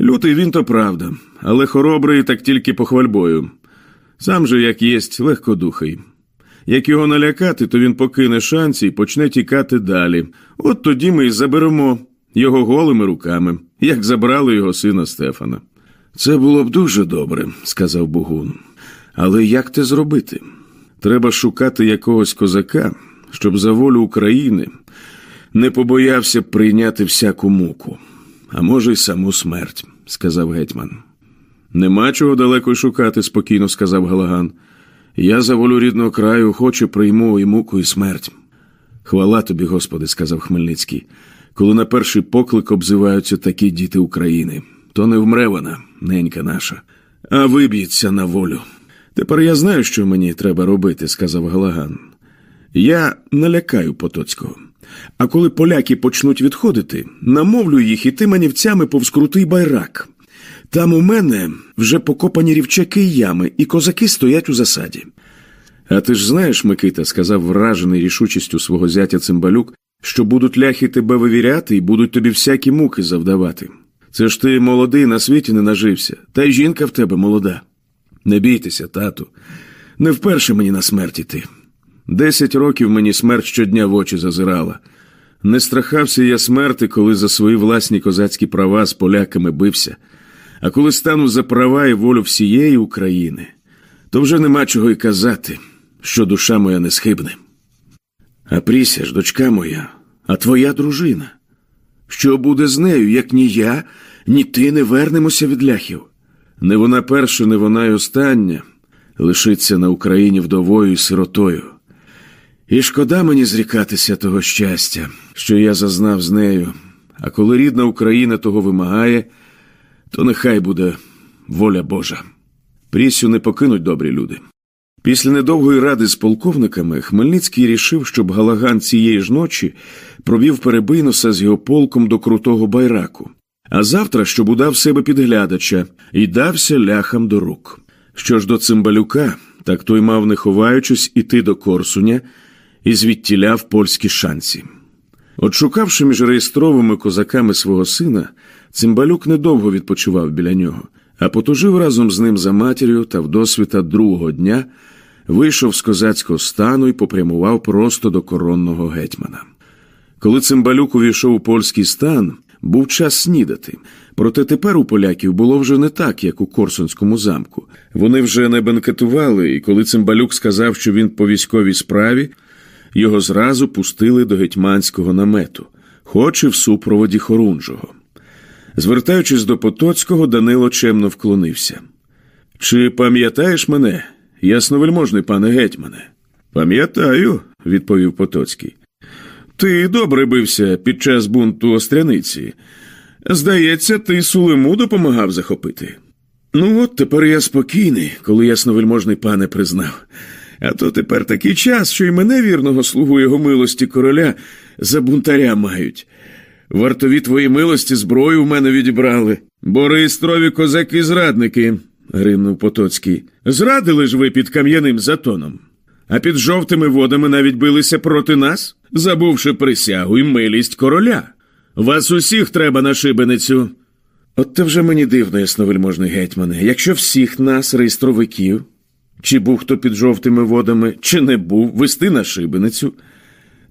Лютий він то правда, але хоробрий так тільки похвальбою. Сам же, як єсть, легкодухий. Як його налякати, то він покине шанці і почне тікати далі. От тоді ми й заберемо його голими руками, як забрали його сина Стефана. Це було б дуже добре, сказав Богун. Але як те зробити? Треба шукати якогось козака, щоб за волю України не побоявся прийняти всяку муку, а може, й саму смерть, сказав гетьман. Нема чого далеко шукати, спокійно сказав Галаган. Я за волю рідного краю охоче прийму і муку, і смерть. Хвала тобі, Господи, сказав Хмельницький, коли на перший поклик обзиваються такі діти України. То не вмре вона, ненька наша, а виб'ється на волю. Тепер я знаю, що мені треба робити, сказав Галаган. Я налякаю Потоцького. А коли поляки почнуть відходити, намовлю їх іти манівцями повз крутий байрак. Там у мене вже покопані рівчаки й ями, і козаки стоять у засаді. А ти ж знаєш, Микита, сказав вражений рішучістю свого зятя цимбалюк, що будуть ляхи тебе вивіряти і будуть тобі всякі муки завдавати. Це ж ти молодий на світі не нажився, та й жінка в тебе молода. Не бійтеся, тату, не вперше мені на смерть іти. Десять років мені смерть щодня в очі зазирала. Не страхався я смерти, коли за свої власні козацькі права з поляками бився. А коли стану за права і волю всієї України, то вже нема чого й казати, що душа моя не схибне. А Пріся ж, дочка моя, а твоя дружина. Що буде з нею, як ні я, ні ти не вернемося від ляхів? Не вона перша, не вона й остання лишиться на Україні вдовою і сиротою. І шкода мені зрікатися того щастя, що я зазнав з нею, а коли рідна Україна того вимагає, то нехай буде воля Божа. Прісю не покинуть добрі люди. Після недовгої ради з полковниками Хмельницький рішив, щоб Галаган цієї ж ночі провів перебийноса з його полком до крутого байраку, а завтра, щоб удав себе підглядача і дався ляхам до рук. Що ж до цимбалюка, так той мав, не ховаючись, іти до Корсуня і звідтіля в польські шанці. Отшукавши між реєстровими козаками свого сина, цимбалюк недовго відпочивав біля нього, а потужив разом з ним за матір'ю та вдосвіта другого дня вийшов з козацького стану і попрямував просто до коронного гетьмана. Коли цимбалюк увійшов у польський стан, був час снідати. Проте тепер у поляків було вже не так, як у Корсунському замку. Вони вже не бенкетували, і коли цимбалюк сказав, що він по військовій справі, його зразу пустили до гетьманського намету, хоч і в супроводі Хорунжого. Звертаючись до Потоцького, Данило чемно вклонився. Чи пам'ятаєш мене, ясновельможний пане гетьмане? Пам'ятаю, відповів Потоцький. Ти добре бився під час бунту Остряниці. Здається, ти Сулиму допомагав захопити. Ну, от тепер я спокійний, коли ясновельможний пане признав. А то тепер такий час, що й мене вірного слугу його милості короля за бунтаря мають. Вартові твої милості зброю в мене відібрали, бо реєстрові козаки зрадники, гримнув Потоцький. Зрадили ж ви під кам'яним затоном, а під жовтими водами навіть билися проти нас, забувши присягу і милість короля. Вас усіх треба на шибеницю. От те вже мені дивно, ясновельможний гетьмане, якщо всіх нас, реєстровиків, чи був хто під жовтими водами, чи не був, вести на шибеницю,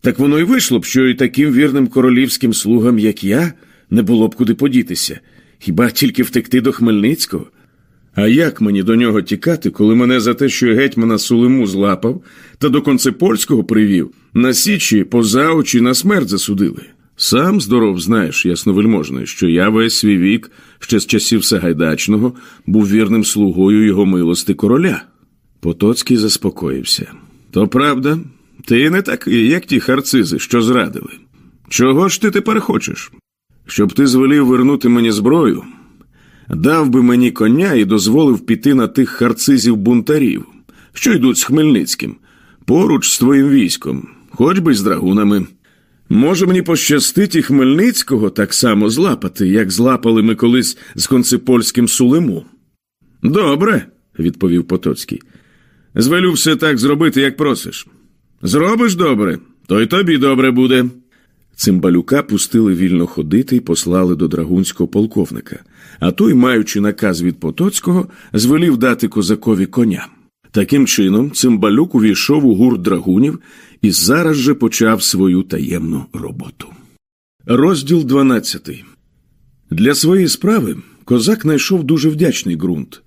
так воно й вийшло б, що і таким вірним королівським слугам, як я, не було б куди подітися, хіба тільки втекти до Хмельницького? А як мені до нього тікати, коли мене за те, що гетьмана Сулиму злапав та до концепольського привів, на січі поза очі на смерть засудили? Сам здоров знаєш, ясновельможний, що я весь свій вік, ще з часів Сагайдачного, був вірним слугою його милости короля. Потоцький заспокоївся. То правда, ти не такий, як ті харцизи, що зрадили. Чого ж ти тепер хочеш? Щоб ти звелів вернути мені зброю, дав би мені коня і дозволив піти на тих харцизів бунтарів, що йдуть з Хмельницьким, поруч з твоїм військом, хоч би з драгунами. Може, мені пощастить і Хмельницького так само злапати, як злапали ми колись з конципольським Сулиму. Добре, відповів Потоцький. Звелю все так зробити, як просиш. Зробиш добре, то й тобі добре буде. Цимбалюка пустили вільно ходити і послали до драгунського полковника, а той, маючи наказ від Потоцького, звелів дати козакові коня. Таким чином, цимбалюк увійшов у гурт драгунів і зараз же почав свою таємну роботу. Розділ 12. Для своєї справи козак знайшов дуже вдячний ґрунт,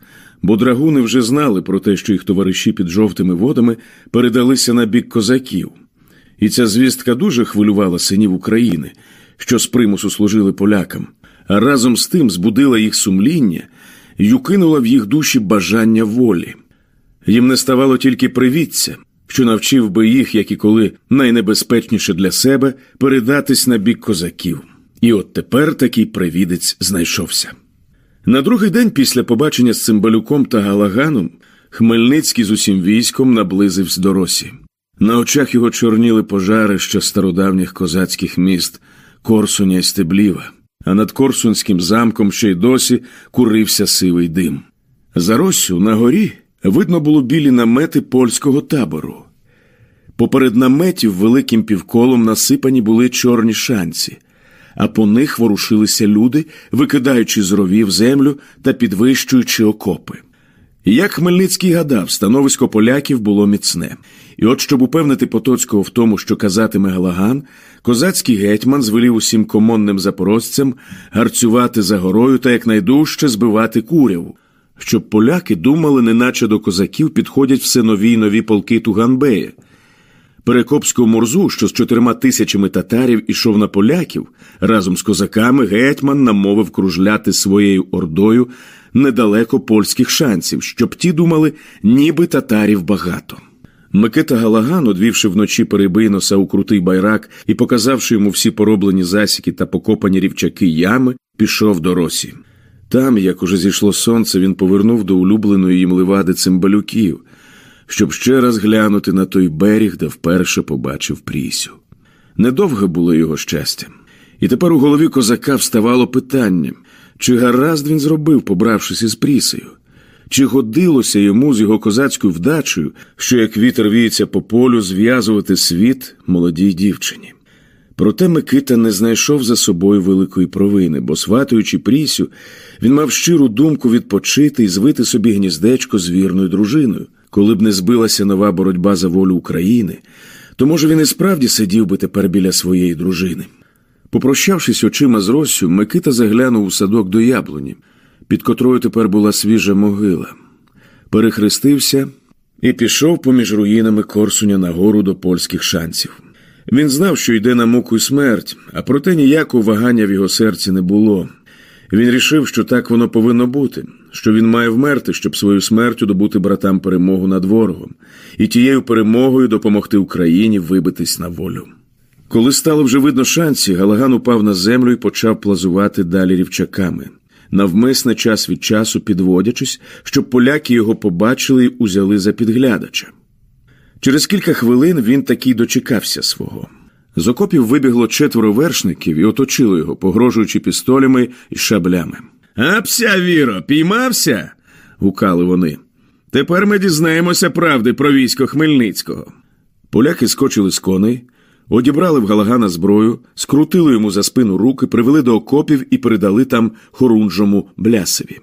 бо драгуни вже знали про те, що їх товариші під жовтими водами передалися на бік козаків. І ця звістка дуже хвилювала синів України, що з примусу служили полякам, а разом з тим збудила їх сумління і укинула в їх душі бажання волі. Їм не ставало тільки привітця, що навчив би їх, як і коли найнебезпечніше для себе, передатись на бік козаків. І от тепер такий привідець знайшовся. На другий день після побачення з цимбалюком та Галаганом Хмельницький з усім військом наблизився до Росі. На очах його чорніли пожарища стародавніх козацьких міст Корсуня й Стебліва, а над Корсунським замком ще й досі курився сивий дим. За Россю на горі видно було білі намети польського табору. Поперед наметів великим півколом насипані були чорні шанці, а по них ворушилися люди, викидаючи з ровів землю та підвищуючи окопи. Як Хмельницький гадав, становисько поляків було міцне. І от, щоб упевнити Потоцького в тому, що казатиме Галаган, козацький гетьман звелів усім комонним запорожцям гарцювати за горою та якнайдужче збивати куряву, щоб поляки думали, неначе до козаків підходять все нові й нові полки Туганбея. Перекопського мурзу, що з чотирма тисячами татарів ішов на поляків, разом з козаками гетьман намовив кружляти своєю ордою недалеко польських шансів, щоб ті думали, ніби татарів багато. Микита Галаган, одвівши вночі перебийноса у крутий байрак і показавши йому всі пороблені засіки та покопані рівчаки ями, пішов до Росі. Там, як уже зійшло сонце, він повернув до улюбленої їм ливади цимбалюків, щоб ще раз глянути на той берег, де вперше побачив Прісю. Недовге було його щастя, і тепер у голові козака вставало питання, чи гаразд він зробив, побравшись із Прісею. Чи годилося йому з його козацькою вдачею, що як вітер віється по полю, зв'язувати світ молодій дівчині? Проте Микита не знайшов за собою великої провини, бо, сватуючи Прісю, він мав щиру думку відпочити і звити собі гніздечко з вірною дружиною. Коли б не збилася нова боротьба за волю України, то, може, він і справді сидів би тепер біля своєї дружини. Попрощавшись очима з Россю, Микита заглянув у садок до яблуні під котрою тепер була свіжа могила, перехрестився і пішов поміж руїнами Корсуня нагору до польських шанців. Він знав, що йде на муку й смерть, а проте ніякого вагання в його серці не було. Він рішив, що так воно повинно бути, що він має вмерти, щоб свою смертю добути братам перемогу над ворогом, і тією перемогою допомогти Україні вибитись на волю. Коли стало вже видно шанці, Галаган упав на землю і почав плазувати далі рівчаками навмисне час від часу підводячись, щоб поляки його побачили й узяли за підглядача. Через кілька хвилин він таки дочекався свого. З окопів вибігло четверо вершників і оточили його, погрожуючи пістолями і шаблями. Апся, Віро, піймався. гукали вони. Тепер ми дізнаємося правди про військо Хмельницького. Поляки скочили з коней, Одібрали в Галагана зброю, скрутили йому за спину руки, привели до окопів і передали там хорунжому блясеві.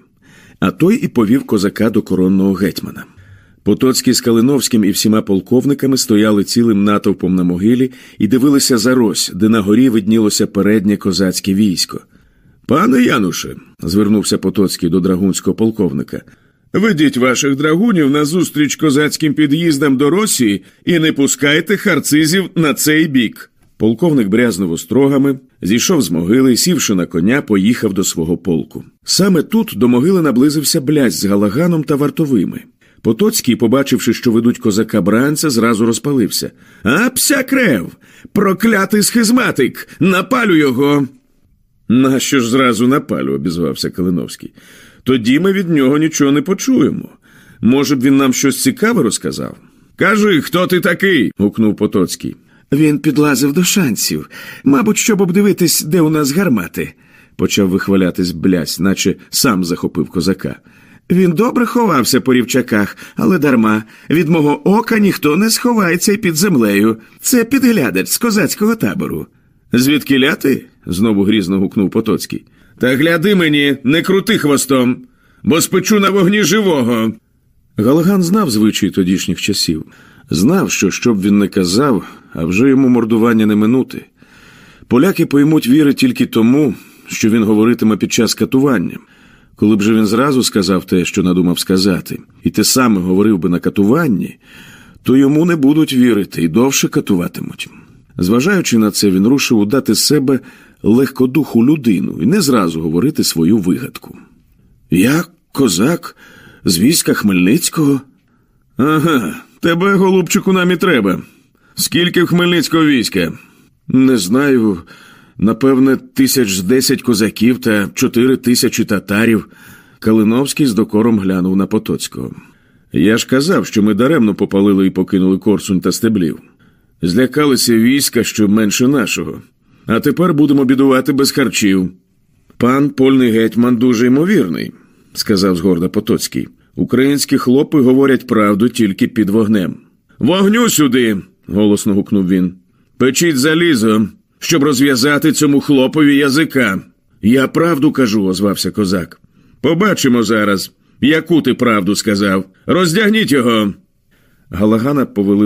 А той і повів козака до коронного гетьмана. Потоцький з Калиновським і всіма полковниками стояли цілим натовпом на могилі і дивилися за Рось, де на горі виднілося переднє козацьке військо. Пане Януше, звернувся Потоцький до драгунського полковника. Ведіть ваших драгунів на зустріч козацьким під'їздам до Росії і не пускайте харцизів на цей бік. Полковник брязнув острогами, зійшов з могили сівши на коня, поїхав до свого полку. Саме тут до могили наблизився блязь з галаганом та вартовими. Потоцький, побачивши, що ведуть козака бранця, зразу розпалився. А пся крев! Проклятий схизматик! Напалю його. Нащо ж зразу напалю? обізвався Калиновський. Тоді ми від нього нічого не почуємо. Може б, він нам щось цікаве розказав? Кажи, хто ти такий? гукнув Потоцький. Він підлазив до шансів, мабуть, щоб обдивитись, де у нас гармати, почав вихвалятись блязь, наче сам захопив козака. Він добре ховався по рівчаках, але дарма. Від мого ока ніхто не сховається й під землею. Це підглядач з козацького табору. Звідки ляти? Знову грізно гукнув Потоцький. Та гляди мені, не крути хвостом, бо спечу на вогні живого. Галаган знав звичай тодішніх часів, знав, що що б він не казав, а вже йому мордування не минути. Поляки поймуть віри тільки тому, що він говоритиме під час катування. Коли б же він зразу сказав те, що надумав сказати, і те саме говорив би на катуванні, то йому не будуть вірити і довше катуватимуть. Зважаючи на це, він рушив удати себе легкодуху людину і не зразу говорити свою вигадку. Я козак з війська Хмельницького? Ага, тебе, голубчику, нам і треба. Скільки в Хмельницького війська? Не знаю. Напевне, тисяч з десять козаків та чотири тисячі татарів. Калиновський з докором глянув на Потоцького. Я ж казав, що ми даремно попалили і покинули Корсунь та стеблів. Злякалися війська, що менше нашого. А тепер будемо бідувати без харчів. Пан польний гетьман дуже ймовірний, сказав згорда Потоцький. Українські хлопи говорять правду тільки під вогнем. Вогню сюди. голосно гукнув він. Печіть залізо, щоб розв'язати цьому хлопові язика. Я правду кажу, озвався козак. Побачимо зараз, яку ти правду сказав. Роздягніть його. Галагана повели